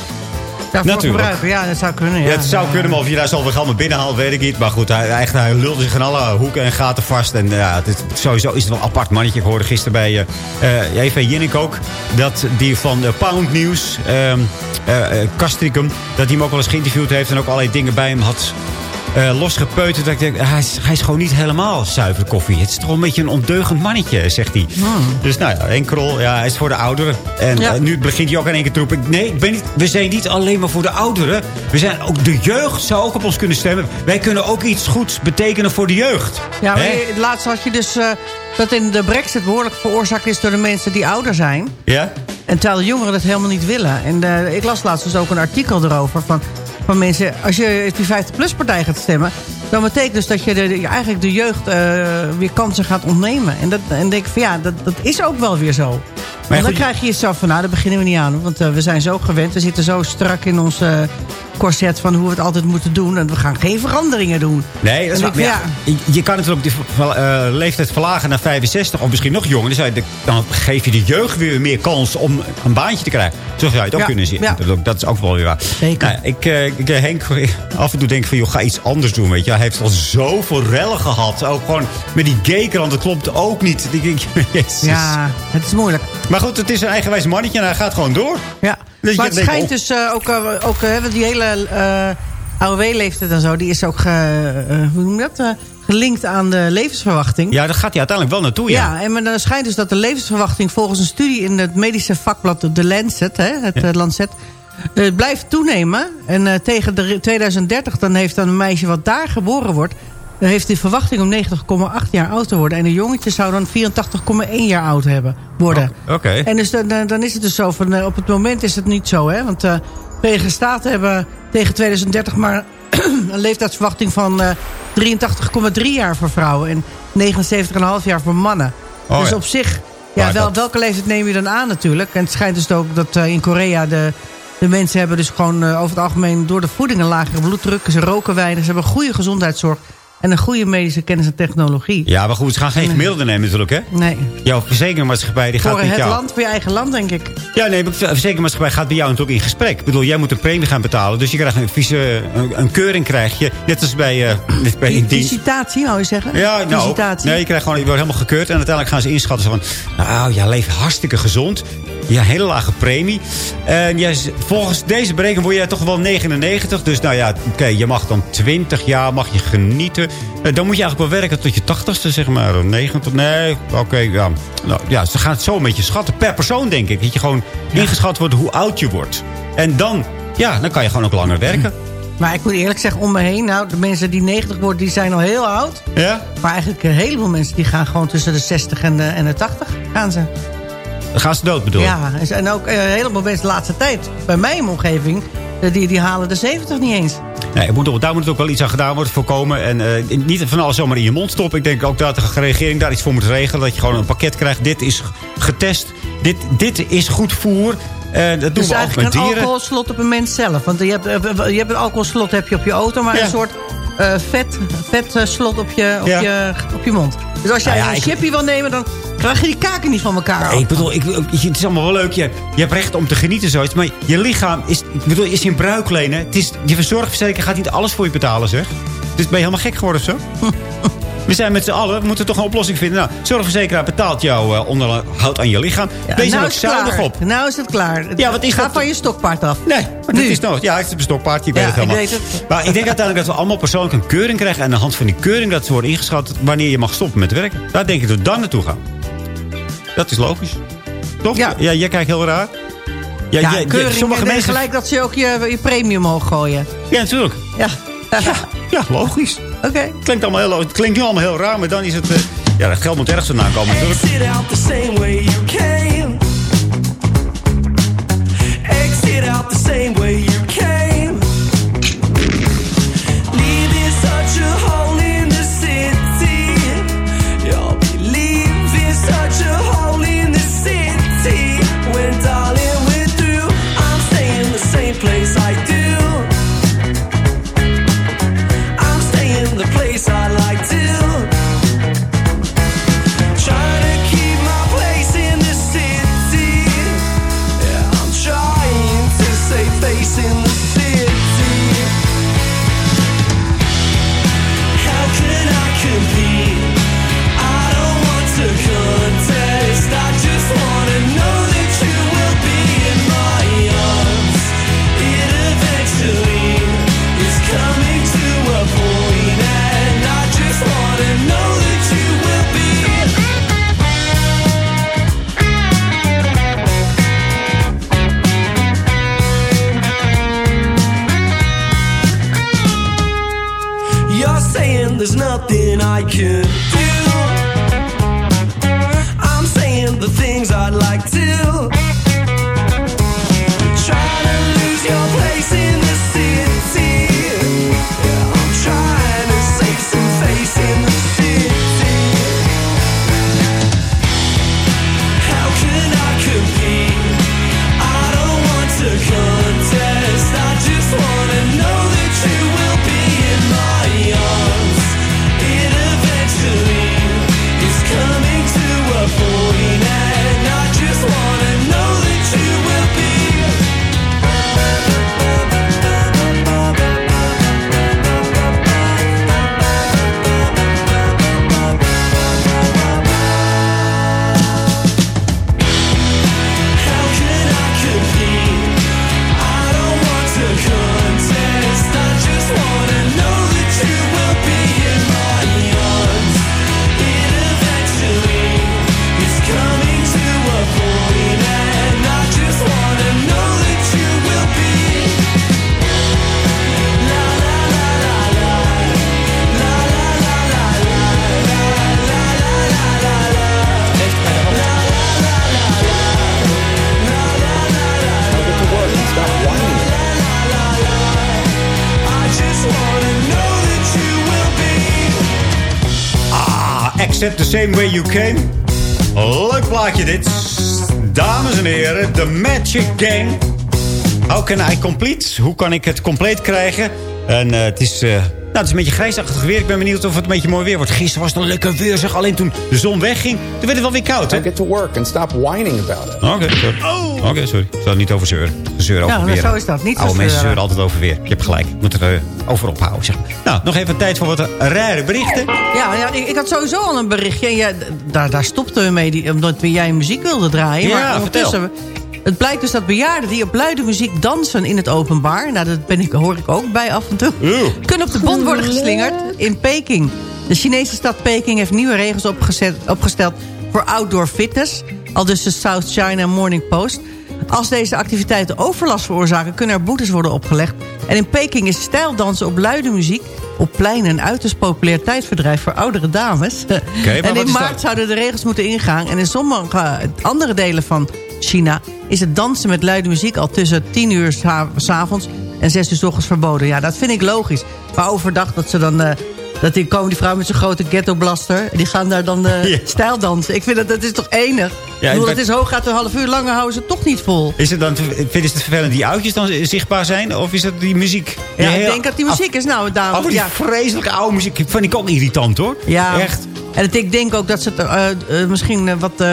Speaker 9: Natuurlijk. gebruiken, ja, dat zou kunnen. Ja,
Speaker 10: ja het zou kunnen, maar of je daar zoveel geld mee binnenhaalt, weet ik niet. Maar goed, hij, hij, hij lulde zich in alle hoeken en gaten vast. En ja, het is, sowieso is het wel een apart mannetje. Ik hoorde gisteren bij uh, Eva Jinnik ook. Dat die van uh, Pound News, Castricum, dat hij hem ook wel eens geïnterviewd heeft. En ook allerlei dingen bij hem had uh, losgepeuterd. Dat ik denk, hij is, hij is gewoon niet helemaal zuiver koffie. Het is toch een beetje een ondeugend mannetje, zegt hij. Dus nou ja, enkel, ja, hij is voor de ouderen. En ja. uh, nu begint hij ook in één keer te roepen. Nee, ben niet, we zijn niet alleen maar voor de ouderen. We zijn ook, de jeugd zou ook op ons kunnen stemmen. Wij kunnen ook iets goeds betekenen voor de jeugd.
Speaker 9: Ja, maar het laatste had je dus... Uh, dat in de brexit behoorlijk veroorzaakt is door de mensen die ouder zijn.
Speaker 10: Ja?
Speaker 9: En terwijl de jongeren dat helemaal niet willen. En uh, ik las laatst dus ook een artikel erover van van mensen... als je die 50PLUS-partij gaat stemmen... dan betekent dus dat je de, eigenlijk de jeugd uh, weer kansen gaat ontnemen. En, dat, en denk ik van ja, dat, dat is ook wel weer zo. Maar en dan krijg je jezelf van, nou, daar beginnen we niet aan. Want uh, we zijn zo gewend, we zitten zo strak in uh, corset... van hoe we het altijd moeten doen. En we gaan geen veranderingen doen.
Speaker 10: Nee, dat is waar, ja. ja. Je kan natuurlijk de uh, leeftijd verlagen naar 65 of misschien nog jonger. Dus dan geef je de jeugd weer meer kans om een baantje te krijgen. Zo zou je het ook ja. kunnen zien. Ja. Dat, is ook wel weer waar.
Speaker 9: Zeker.
Speaker 10: Nou, ik, ik, Henk, af en toe denk van, joh, ga iets anders doen. Weet je. Hij heeft al zoveel rellen gehad. Ook gewoon met die gaykrant, dat klopt ook niet.
Speaker 9: Jezus. Ja, het is moeilijk.
Speaker 10: Maar goed, het is een eigenwijs mannetje en hij gaat gewoon door.
Speaker 9: Ja, dus maar het schijnt dus uh, ook, uh, ook uh, die hele AOW-leeftijd en zo... die is ook, ge, hoe noem je dat, gelinkt aan de levensverwachting.
Speaker 10: Ja, daar gaat hij uiteindelijk wel naartoe, ja.
Speaker 9: Ja, en maar dan schijnt dus dat de levensverwachting... volgens een studie in het medische vakblad The Lancet, hè, het ja. Lancet... blijft toenemen. En tegen de 2030 dan heeft dan een meisje wat daar geboren wordt... Dan heeft de verwachting om 90,8 jaar oud te worden. En een jongetje zou dan 84,1 jaar oud hebben worden.
Speaker 10: Oh, Oké. Okay.
Speaker 9: En dus dan, dan is het dus zo van... op het moment is het niet zo, hè. Want uh, Verenigde Staten hebben tegen 2030 maar een leeftijdsverwachting van uh, 83,3 jaar voor vrouwen. En 79,5 jaar voor mannen. Oh, dus ja. op zich... Ja, wel, dat... welke leeftijd neem je dan aan natuurlijk? En het schijnt dus ook dat uh, in Korea de... De mensen hebben dus gewoon uh, over het algemeen door de voeding een lagere bloeddruk. Ze roken weinig, ze hebben goede gezondheidszorg. En een goede medische kennis en technologie.
Speaker 10: Ja, maar goed, ze gaan geen gemiddelden nemen natuurlijk, hè?
Speaker 9: Nee.
Speaker 10: Jouw verzekeringmaatschappij die
Speaker 9: voor
Speaker 10: gaat met
Speaker 9: jou...
Speaker 10: jou...
Speaker 9: land, voor je eigen land, denk ik.
Speaker 10: Ja, nee, de verzekeringmaatschappij gaat bij jou natuurlijk in gesprek. Ik bedoel, jij moet een premie gaan betalen. Dus je krijgt een, vieze, een, een keuring krijg je. Net als bij, uh, bij
Speaker 9: een dienst. Visitatie, zou je zeggen?
Speaker 10: Ja, nou, nee, je, krijgt gewoon, je wordt helemaal gekeurd. En uiteindelijk gaan ze inschatten van... Nou, jij leeft hartstikke gezond. Ja, hele lage premie. En jij, volgens deze berekening word jij toch wel 99. Dus nou ja, oké, okay, je mag dan 20 jaar mag je genieten. Dan moet je eigenlijk wel werken tot je 80ste, zeg maar. 90, nee, oké, okay, ja. Nou, ja. Ze gaan het zo een beetje schatten. Per persoon, denk ik. Dat je gewoon ja. ingeschat wordt hoe oud je wordt. En dan, ja, dan kan je gewoon ook langer werken.
Speaker 9: Maar ik moet eerlijk zeggen, om me heen... nou, de mensen die 90 worden, die zijn al heel oud.
Speaker 10: Ja?
Speaker 9: Maar eigenlijk een heleboel mensen die gaan gewoon tussen de 60 en de, en de 80 gaan ze.
Speaker 10: Dan gaan ze dood, bedoel
Speaker 9: Ja, en ook uh, een heleboel mensen de laatste tijd. Bij mij in mijn omgeving, die, die halen de 70 niet eens.
Speaker 10: Nee, moet, daar moet ook wel iets aan gedaan worden voorkomen. En uh, niet van alles zomaar in je mond stoppen. Ik denk ook dat de regering daar iets voor moet regelen. Dat je gewoon een pakket krijgt. Dit is getest. Dit, dit is goed voer. Uh, dat doen
Speaker 9: dus
Speaker 10: we ook met dieren.
Speaker 9: een alcoholslot op een mens zelf. Want je hebt, je hebt een alcoholslot heb je op je auto. Maar ja. een soort uh, vet, vet slot op je, op, ja. je, op je mond. Dus als jij nou ja, een chippy ik... wil nemen, dan krijg je die kaken niet van elkaar.
Speaker 10: Nee, ik bedoel, ik, het is allemaal wel leuk. Je, je hebt recht om te genieten zoiets. Maar je lichaam is, ik bedoel, is in bruikleen. Het is, je zorgverzekering gaat niet alles voor je betalen, zeg. Dus ben je helemaal gek geworden of zo? We zijn met z'n allen, we moeten toch een oplossing vinden. Nou, zorgverzekeraar betaalt jouw eh, onderhoud aan je lichaam.
Speaker 9: Ja,
Speaker 10: Wees er
Speaker 9: nou
Speaker 10: ook zuinig
Speaker 9: klaar.
Speaker 10: op.
Speaker 9: Nou is het klaar.
Speaker 10: Ja, wat is
Speaker 9: Ga
Speaker 10: dat?
Speaker 9: van je stokpaard af.
Speaker 10: Nee, maar dat is nog. Ja, het is een stokpaardje, ik weet het helemaal.
Speaker 9: ik weet het.
Speaker 10: Maar ik denk uiteindelijk dat we allemaal persoonlijk een keuring krijgen. En aan de hand van die keuring dat ze worden ingeschat wanneer je mag stoppen met werken. Daar denk ik dat we dan naartoe gaan. Dat is logisch. Toch? Ja. jij kijkt heel raar. Ja,
Speaker 9: Ja, keuring.
Speaker 10: sommige
Speaker 9: en
Speaker 10: mensen...
Speaker 9: gelijk dat ze ook je, je premie omhoog gooien.
Speaker 10: Ja, natuurlijk.
Speaker 9: Ja.
Speaker 10: Ja, logisch.
Speaker 9: Oké.
Speaker 10: Klinkt allemaal heel, het klinkt nu allemaal heel raar, maar dan is het... eh, ja, dat geld moet ergens vandaan komen natuurlijk.
Speaker 11: Exit out the same way you came. Exit out the same way you
Speaker 10: way you came. Leuk plaatje dit. Dames en heren, The Magic Gang. How can I complete? Hoe kan ik het compleet krijgen? En eh, het is... eh, nou, het is een beetje grijsachtig weer. Ik ben benieuwd of het een beetje mooi weer wordt. Gisteren was het een lekker weer. Zeg, alleen toen de zon wegging, toen werd het wel weer koud. Hè?
Speaker 17: Get to work and stop whining about it.
Speaker 10: Oké, sorry. Oké, sorry. Ik zal niet over zeuren. Zeuren
Speaker 9: Ja,
Speaker 10: over
Speaker 9: maar
Speaker 10: weer.
Speaker 9: zo is dat. Niet zo
Speaker 10: Oude mensen
Speaker 9: zeuren.
Speaker 10: zeuren altijd over weer. Je hebt gelijk. Ik moet er eh, over ophouden, zeg maar. Nou, nog even tijd voor wat rare berichten.
Speaker 9: Ja, ja ik, ik had sowieso al een berichtje. Ja, daar, daar stopten we mee, die, omdat jij muziek wilde draaien.
Speaker 10: Ja,
Speaker 9: maar ondertussen, het blijkt dus dat bejaarden die op luide muziek dansen in het openbaar... nou, dat ben ik, hoor ik ook bij af en toe... kunnen op de bond worden geslingerd in Peking. De Chinese stad Peking heeft nieuwe regels opgezet, opgesteld voor outdoor fitness. Al dus de South China Morning Post. Als deze activiteiten overlast veroorzaken, kunnen er boetes worden opgelegd. En in Peking is stijldansen op luide muziek op pleinen een uiterst populair tijdverdrijf voor oudere dames. en in maart zouden de regels moeten ingaan. En in sommige andere delen van China is het dansen met luide muziek al tussen 10 uur s'avonds en 6 uur s ochtends verboden. Ja, dat vind ik logisch. Maar overdag dat ze dan... eh, dat die komen die vrouw met zo'n grote ghetto blaster. En die gaan daar dan eh
Speaker 10: Ja.
Speaker 9: stijldansen. Ik vind dat, dat is toch enig.
Speaker 10: Ja, en
Speaker 9: het is hooguit een half uur langer houden ze het toch niet vol.
Speaker 10: Is het dan, vinden ze het vervelend die oudjes dan zichtbaar zijn? Of is het die muziek?
Speaker 9: Ja, ik denk dat die muziek is nou... Daar,
Speaker 10: Over die
Speaker 9: ja,
Speaker 10: vreselijke oude muziek vind ik ook irritant hoor.
Speaker 9: Ja.
Speaker 10: Echt.
Speaker 9: En ik denk ook dat ze het eh, eh, misschien wat,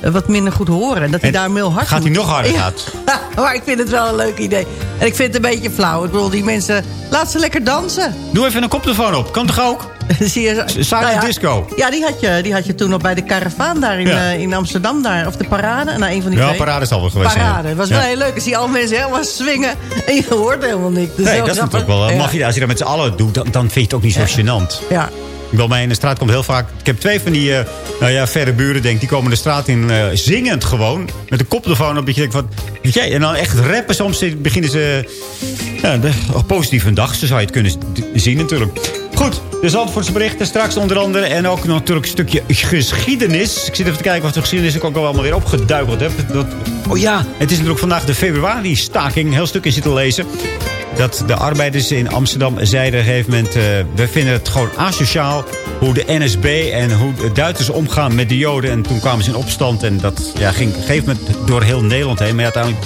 Speaker 9: wat minder goed horen. En dat hij
Speaker 10: En
Speaker 9: daar heel hard
Speaker 10: gaat hij nog harder
Speaker 9: Ja.
Speaker 10: gaat?
Speaker 9: maar ik vind het wel een leuk idee. En ik vind het een beetje flauw. Ik bedoel, die mensen... Laat ze lekker dansen.
Speaker 10: Doe even een koptelefoon op. Kan toch ook?
Speaker 9: Zie je,
Speaker 10: Silent
Speaker 9: nou ja,
Speaker 10: disco.
Speaker 9: Ja, die had, je, die had je toen nog bij de Caravaan daar in,
Speaker 10: Ja.
Speaker 9: eh, in Amsterdam. Daar, of de Parade. Nou, een van die
Speaker 10: Ja,
Speaker 9: twee.
Speaker 10: Parade zal wel geweest
Speaker 9: Parade. Het was wel heel leuk. Dan zie je al mensen helemaal swingen. En je hoort helemaal niks. Dus
Speaker 10: Nee, dat is natuurlijk wel
Speaker 9: Ja.
Speaker 10: maffie. Als je dat met z'n allen doet, dan, dan vind je het ook niet zo gênant.
Speaker 9: Ja.
Speaker 10: Wil mij in de straat komt heel vaak... Ik heb twee van die eh, nou ja, verre buren, denk. Die komen de straat in eh, zingend gewoon. Met een koptelefoon op. Dat je denkt van... Jij, en dan echt rappen. Soms beginnen ze... Ja, oh, positief een dag. Zo zou je het kunnen zien natuurlijk. Goed, de Zandvoortse berichten straks onder andere. En ook natuurlijk een stukje geschiedenis. Ik zit even te kijken wat de geschiedenis ik ook al allemaal weer opgeduikeld heb. Dat, oh ja, het is natuurlijk vandaag de februari-staking. Heel stuk in zitten lezen. Dat de arbeiders in Amsterdam zeiden op een gegeven moment... eh, we vinden het gewoon asociaal hoe de NSB en hoe de Duitsers omgaan met de Joden. En toen kwamen ze in opstand en dat ja, ging op een gegeven moment door heel Nederland heen. Maar uiteindelijk,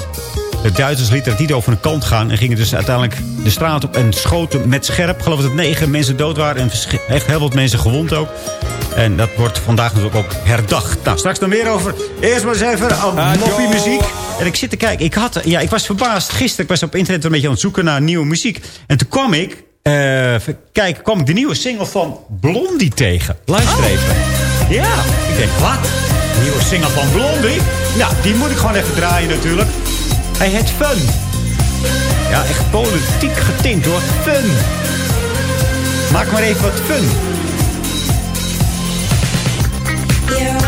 Speaker 10: de Duitsers lieten het niet over een kant gaan... en gingen dus uiteindelijk de straat op en schoten met scherp. Ik geloof dat negen mensen dood waren en echt heel wat mensen gewond ook. En dat wordt vandaag natuurlijk ook herdacht. Nou, straks dan meer over. Eerst maar eens even oh, moppie muziek. En ik zit te kijken. Ik, had, ja, ik was verbaasd. Gisteren ik was op internet een beetje aan het zoeken naar nieuwe muziek. En toen kwam ik... eh, even kijken, kwam ik de nieuwe single van Blondie tegen. Luister even. Ja, ik denk, wat? Een nieuwe single van Blondie? Nou, die moet ik gewoon even draaien natuurlijk. Hij heet Fun. Ja, echt politiek getint hoor. Fun. Maak maar even wat fun.
Speaker 18: Yeah.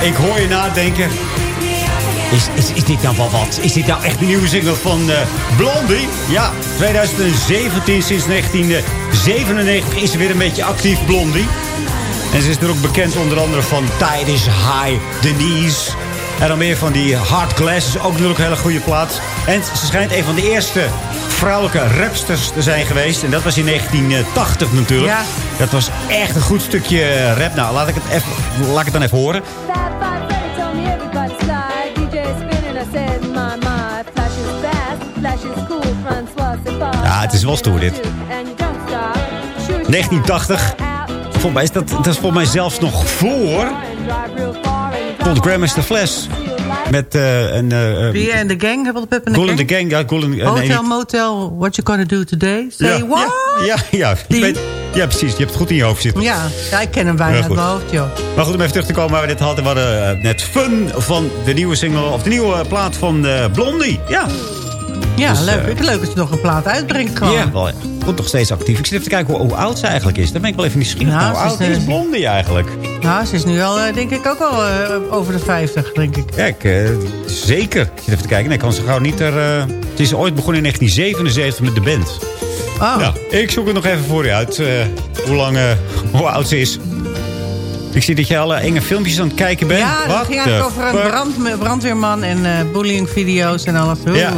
Speaker 10: Ik hoor je nadenken. Is, is, is dit nou wel wat? Is dit nou echt de nieuwe single van eh, Blondie? Ja, 2017, sinds 1997 is ze weer een beetje actief, Blondie. En ze is er ook bekend onder andere van Tide is High, Denise. En dan meer van die Hard Glasses, ook natuurlijk een hele goede plaats. En ze schijnt een van de eerste vrouwelijke rapsters te zijn geweest. En dat was in 1980 natuurlijk.
Speaker 9: Ja.
Speaker 10: Dat was echt een goed stukje rap. Nou, laat ik het, even, laat ik het dan even horen. Ja, het is wel stoer dit. 1980. Volgens mij is dat, dat is volgens mij zelfs nog voor... Cold Graham is de Fles. Met eh, een...
Speaker 9: Wie en de gang hebben de Pep en de gang?
Speaker 10: the Gang. Ja, eh, nee,
Speaker 9: Hotel, motel, what you gonna do today? Say
Speaker 10: ja,
Speaker 9: what?
Speaker 10: Ja, ja, ja. Je weet- ja, precies. Je hebt het goed in je hoofd zitten.
Speaker 9: Ja, ja, ik ken hem bijna uit mijn hoofd, joh.
Speaker 10: Maar goed, om even terug te komen waar we dit hadden. We hadden net fun van de nieuwe single, of de nieuwe plaat van Blondie. Ja.
Speaker 9: Ja,
Speaker 10: Dus,
Speaker 9: leuk.
Speaker 10: eh,
Speaker 9: leuk dat je nog een plaat uitbrengt gewoon.
Speaker 10: Ja, wel. Goed, nog steeds actief. Ik zit even te kijken hoe, hoe oud ze eigenlijk is. Daar ben ik wel even nieuwsgierig
Speaker 9: Nou.
Speaker 10: Hoe
Speaker 9: ze
Speaker 10: oud
Speaker 9: is,
Speaker 10: is
Speaker 9: eh,
Speaker 10: Blondie eigenlijk?
Speaker 9: Nou, ze is nu al, eh, denk ik, ook al over de 50, denk ik.
Speaker 10: Kijk, zeker. Ik zit even te kijken. Nee, kan ze gauw niet er... het is ooit begonnen in 1977 met de band.
Speaker 9: Oh.
Speaker 10: Ja, ik zoek het nog even voor je uit. hoe lang, hoe oud ze is. Ik zie dat je alle enge filmpjes aan het kijken bent.
Speaker 9: Ja, dat ging eigenlijk over een brand, brandweerman en eh bullying-video's en alles.
Speaker 10: Ja.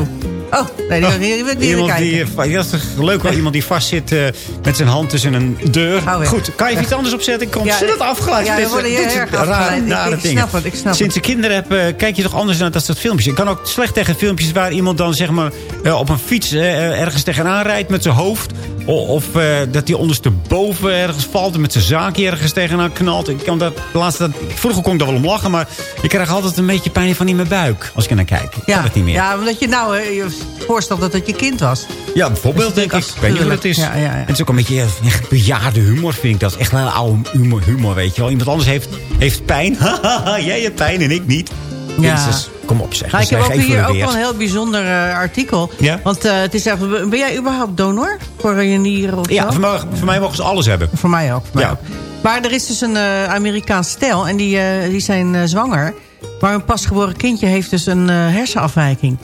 Speaker 9: Oh, nee, die, die, die ik niet
Speaker 10: Iemand die, eh, dat leuk wel iemand die vastzit eh, met zijn hand tussen een deur. Goed, kan je iets anders opzetten? Ik kom
Speaker 9: Ja,
Speaker 10: ontzettend afgeleid.
Speaker 9: ja,
Speaker 10: Dit is-
Speaker 9: worden
Speaker 10: dit
Speaker 9: heel erg
Speaker 10: rare.
Speaker 9: Ik- ik snap het, ik snap
Speaker 10: Sinds je kinderen eh, kijk je toch anders naar dat soort filmpjes. Je kan ook slecht tegen filmpjes waar iemand dan zeg maar eh, op een fiets eh, ergens tegenaan rijdt met zijn hoofd. Of eh, dat hij ondersteboven ergens valt en met zijn zaakje ergens tegenaan knalt. Ik kan dat, laatste, dat, vroeger kon ik daar wel om lachen, maar ik krijg altijd een beetje pijn van in mijn buik als ik er naar kijk. Ik het niet meer.
Speaker 9: Ja, omdat je nou eh, je voorstelt dat het je kind was.
Speaker 10: Ja, bijvoorbeeld denk ik. Ik weet niet wat het is.
Speaker 9: Ja, ja, ja.
Speaker 10: Het is ook een beetje echt bejaarde humor, vind ik dat. Echt wel oude humor, humor, weet je wel. Iemand anders heeft, heeft pijn. Jij hebt pijn en ik niet.
Speaker 9: Ja.
Speaker 10: Jezus, kom op zeg.
Speaker 9: Nou, ik heb ook hier ook wel een heel bijzonder eh, artikel.
Speaker 10: Ja?
Speaker 9: Want eh, het is even, ben jij überhaupt donor voor je nieren of
Speaker 10: Ja,
Speaker 9: zo?
Speaker 10: voor mij, voor mij mogen ze alles hebben.
Speaker 9: Voor mij ook. Voor mij
Speaker 10: Ja.
Speaker 9: ook. Maar er is dus een eh, Amerikaans stel en die, die zijn zwanger. Maar een pasgeboren kindje heeft dus een hersenafwijking.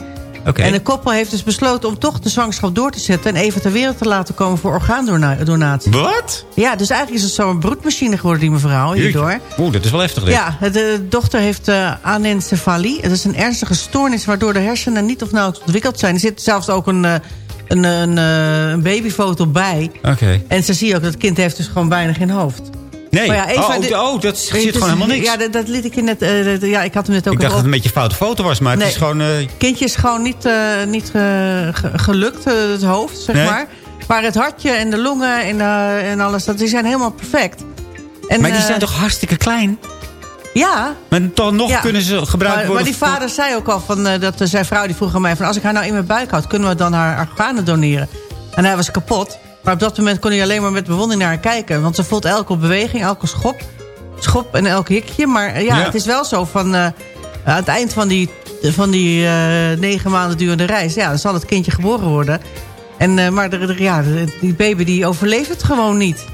Speaker 9: En de koppel heeft dus besloten om toch de zwangerschap door te zetten... en even ter wereld te laten komen voor orgaandonatie.
Speaker 10: Wat?
Speaker 9: Ja, dus eigenlijk is het zo'n broedmachine geworden, die mevrouw, hierdoor.
Speaker 10: Oeh, dat is wel heftig dit.
Speaker 9: Ja, de dochter heeft eh anencefalie. Dat is een ernstige stoornis waardoor de hersenen niet of nauwelijks ontwikkeld zijn. Er zit zelfs ook een, eh, een, een, eh, een babyfoto bij.
Speaker 10: Oké.
Speaker 9: En ze zie ook dat het kind heeft dus gewoon bijna geen hoofd.
Speaker 10: Nee.
Speaker 9: Maar ja, Eva,
Speaker 10: oh, oh, dat zit gewoon helemaal niks.
Speaker 9: Ja, dat, dat liet ik je net... eh, ja, ik had hem net ook
Speaker 10: ik dacht dat het een beetje een foute foto was, maar
Speaker 9: Nee.
Speaker 10: het is gewoon...
Speaker 9: Het kindje is gewoon niet, eh, niet ge- gelukt, het hoofd, zeg
Speaker 10: Nee.
Speaker 9: maar. Maar het hartje en de longen en, en alles, dat, die zijn helemaal perfect. En,
Speaker 10: maar die zijn toch hartstikke klein?
Speaker 9: Ja.
Speaker 10: Maar toch nog
Speaker 9: Ja.
Speaker 10: kunnen ze gebruikt worden...
Speaker 9: Maar die vader zei ook al, van, dat uh, zijn vrouw die vroeg aan mij... Van, als ik haar nou in mijn buik houd, kunnen we dan haar organen doneren? En hij was kapot. Maar op dat moment kon hij alleen maar met bewondering naar haar kijken. Want ze voelt elke beweging, elke schop, schop en elk hikje. Maar eh, ja,
Speaker 10: Ja.
Speaker 9: het is wel zo van... eh, aan het eind van die, van die eh, negen maanden durende reis... Ja, dan zal het kindje geboren worden. En, maar de, de- ja, die baby die overleeft het gewoon niet.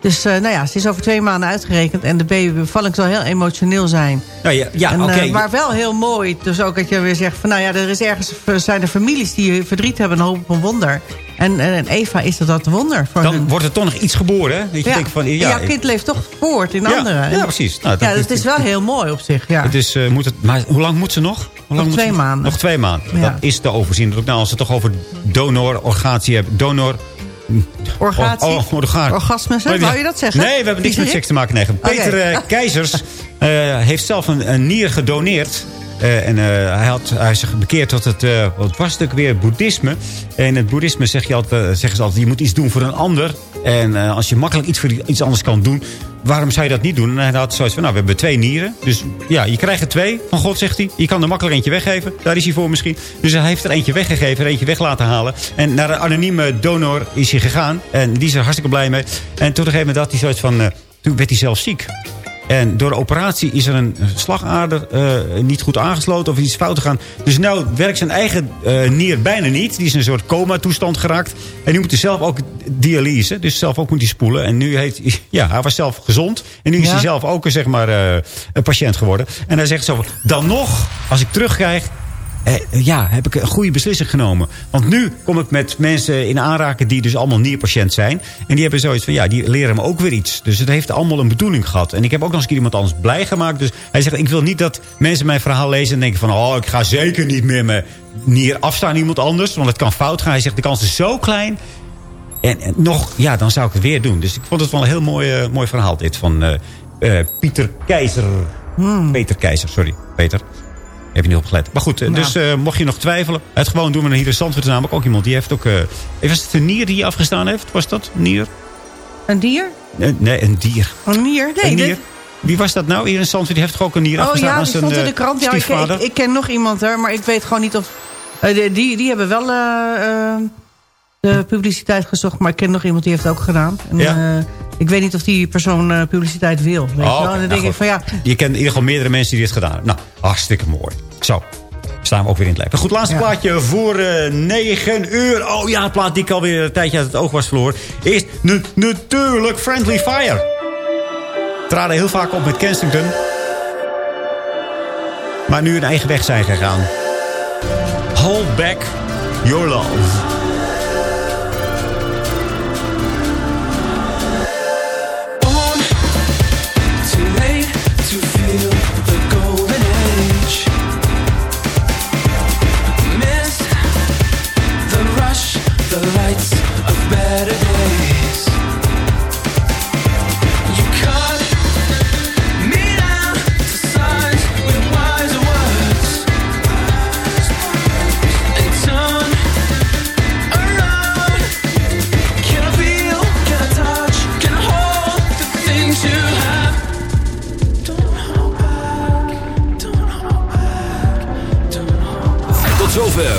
Speaker 9: Dus eh, nou ja, ze is over twee maanden uitgerekend. En de babybevalling zal heel emotioneel zijn.
Speaker 10: Ja, ja, ja
Speaker 9: En,
Speaker 10: oké.
Speaker 9: eh, maar wel heel mooi. Dus ook dat je weer zegt van nou ja, er is ergens zijn er families die verdriet hebben en hopen op een wonder. En, en Eva is dat dat wonder voor
Speaker 10: Dan
Speaker 9: hun.
Speaker 10: wordt er toch nog iets geboren, hè? Dat je
Speaker 9: ja.
Speaker 10: denkt van, ja,
Speaker 9: jouw kind leeft toch voort in
Speaker 10: Ja,
Speaker 9: anderen.
Speaker 10: ja, precies. Nou, dat
Speaker 9: ja,
Speaker 10: is-
Speaker 9: dat is wel heel mooi op zich. Ja.
Speaker 10: Het is, eh, moet het, maar hoe lang moet ze nog? Hoe moet
Speaker 9: twee
Speaker 10: ze-
Speaker 9: maanden.
Speaker 10: Nog twee maanden.
Speaker 9: Ja.
Speaker 10: Dat is te overzien. Nou, als we het toch over donor, orgatie hebben. Donor...
Speaker 9: Orgatie?
Speaker 10: Oh, oh, orgaan.
Speaker 9: Orgasmes, hè?
Speaker 10: Maar
Speaker 9: Wou je dat zeggen?
Speaker 10: Nee, we hebben niks met seks te maken. Nee. Peter eh, Keizers eh, heeft zelf een, een nier gedoneerd. Eh, en hij, had, hij is zich bekeerd tot het, wat was het ook weer, boeddhisme. En in het boeddhisme zeg je altijd, zeggen ze altijd, je moet iets doen voor een ander. En als je makkelijk iets voor iets anders kan doen, waarom zou je dat niet doen? En hij had zoiets van, nou, we hebben twee nieren. Dus ja, je krijgt er twee van God, zegt hij. Je kan er makkelijk eentje weggeven. Daar is hij voor misschien. Dus hij heeft er eentje weggegeven, eentje weg laten halen. En naar een anonieme donor is hij gegaan. En die is er hartstikke blij mee. En toen een gegeven moment hij zoiets van, eh, toen werd hij zelf ziek. En door de operatie is er een slagader eh, niet goed aangesloten of iets fout gegaan. Dus nu werkt zijn eigen eh, nier bijna niet. Die is in een soort coma-toestand geraakt. En nu moet hij zelf ook dialyse. Dus zelf ook moet hij spoelen. En nu heeft hij... Ja, hij was zelf gezond. En nu is
Speaker 9: Ja.
Speaker 10: hij zelf ook zeg maar, eh, een patiënt geworden. En hij zegt zo van... Dan nog, als ik terugkrijg... Eh, ja, heb ik een goede beslissing genomen. Want nu kom ik met mensen in aanraken die dus allemaal nierpatiënt zijn. En die hebben zoiets van, ja, die leren me ook weer iets. Dus het heeft allemaal een bedoeling gehad. En ik heb ook nog eens een keer iemand anders blij gemaakt. Dus hij zegt, ik wil niet dat mensen mijn verhaal lezen en denken van... oh, ik ga zeker niet meer mijn nier afstaan aan iemand anders. Want het kan fout gaan. Hij zegt, de kans is zo klein. En, en nog, ja, dan zou ik het weer doen. Dus ik vond het wel een heel mooi, eh, mooi verhaal dit van eh, eh, Pieter Keizer. Peter Keizer, sorry. Peter. Heb je niet opgelet. Maar goed, eh,
Speaker 9: Nou.
Speaker 10: dus eh, mocht je nog twijfelen. Het gewoon doen we hier in Zandvoort. is namelijk ook iemand die heeft ook... eh was het een nier die afgestaan heeft? Was dat een nier?
Speaker 9: Een dier?
Speaker 10: Nee, nee een dier.
Speaker 9: Een nier? Nee,
Speaker 10: een nier.
Speaker 9: dit-
Speaker 10: Wie was dat nou hier in Zandvoort? Die heeft toch ook een nier
Speaker 9: Oh
Speaker 10: afgestaan
Speaker 9: ja, die
Speaker 10: zijn
Speaker 9: stond in de krant. Ja, ik, ik, ik ken nog iemand hoor, maar ik weet gewoon niet of... die, die, hebben wel de publiciteit gezocht, maar ik ken nog iemand die heeft het ook gedaan. En,
Speaker 10: Ja.
Speaker 9: ik weet niet of die persoon publiciteit wil. Weet je
Speaker 10: Oh,
Speaker 9: dan
Speaker 10: Nou,
Speaker 9: denk ik van ja,
Speaker 10: Je kent in ieder geval meerdere mensen die dit gedaan hebben. Nou, hartstikke mooi. Zo, staan we ook weer in het lijf. Goed, laatste
Speaker 9: Ja.
Speaker 10: plaatje voor eh 9 uur. Oh ja, het plaat die ik alweer een tijdje uit het oog was verloren. Is nu- natuurlijk Friendly Fire. Traden heel vaak op met Kensington. Maar nu een eigen weg zijn gegaan. Hold back your love.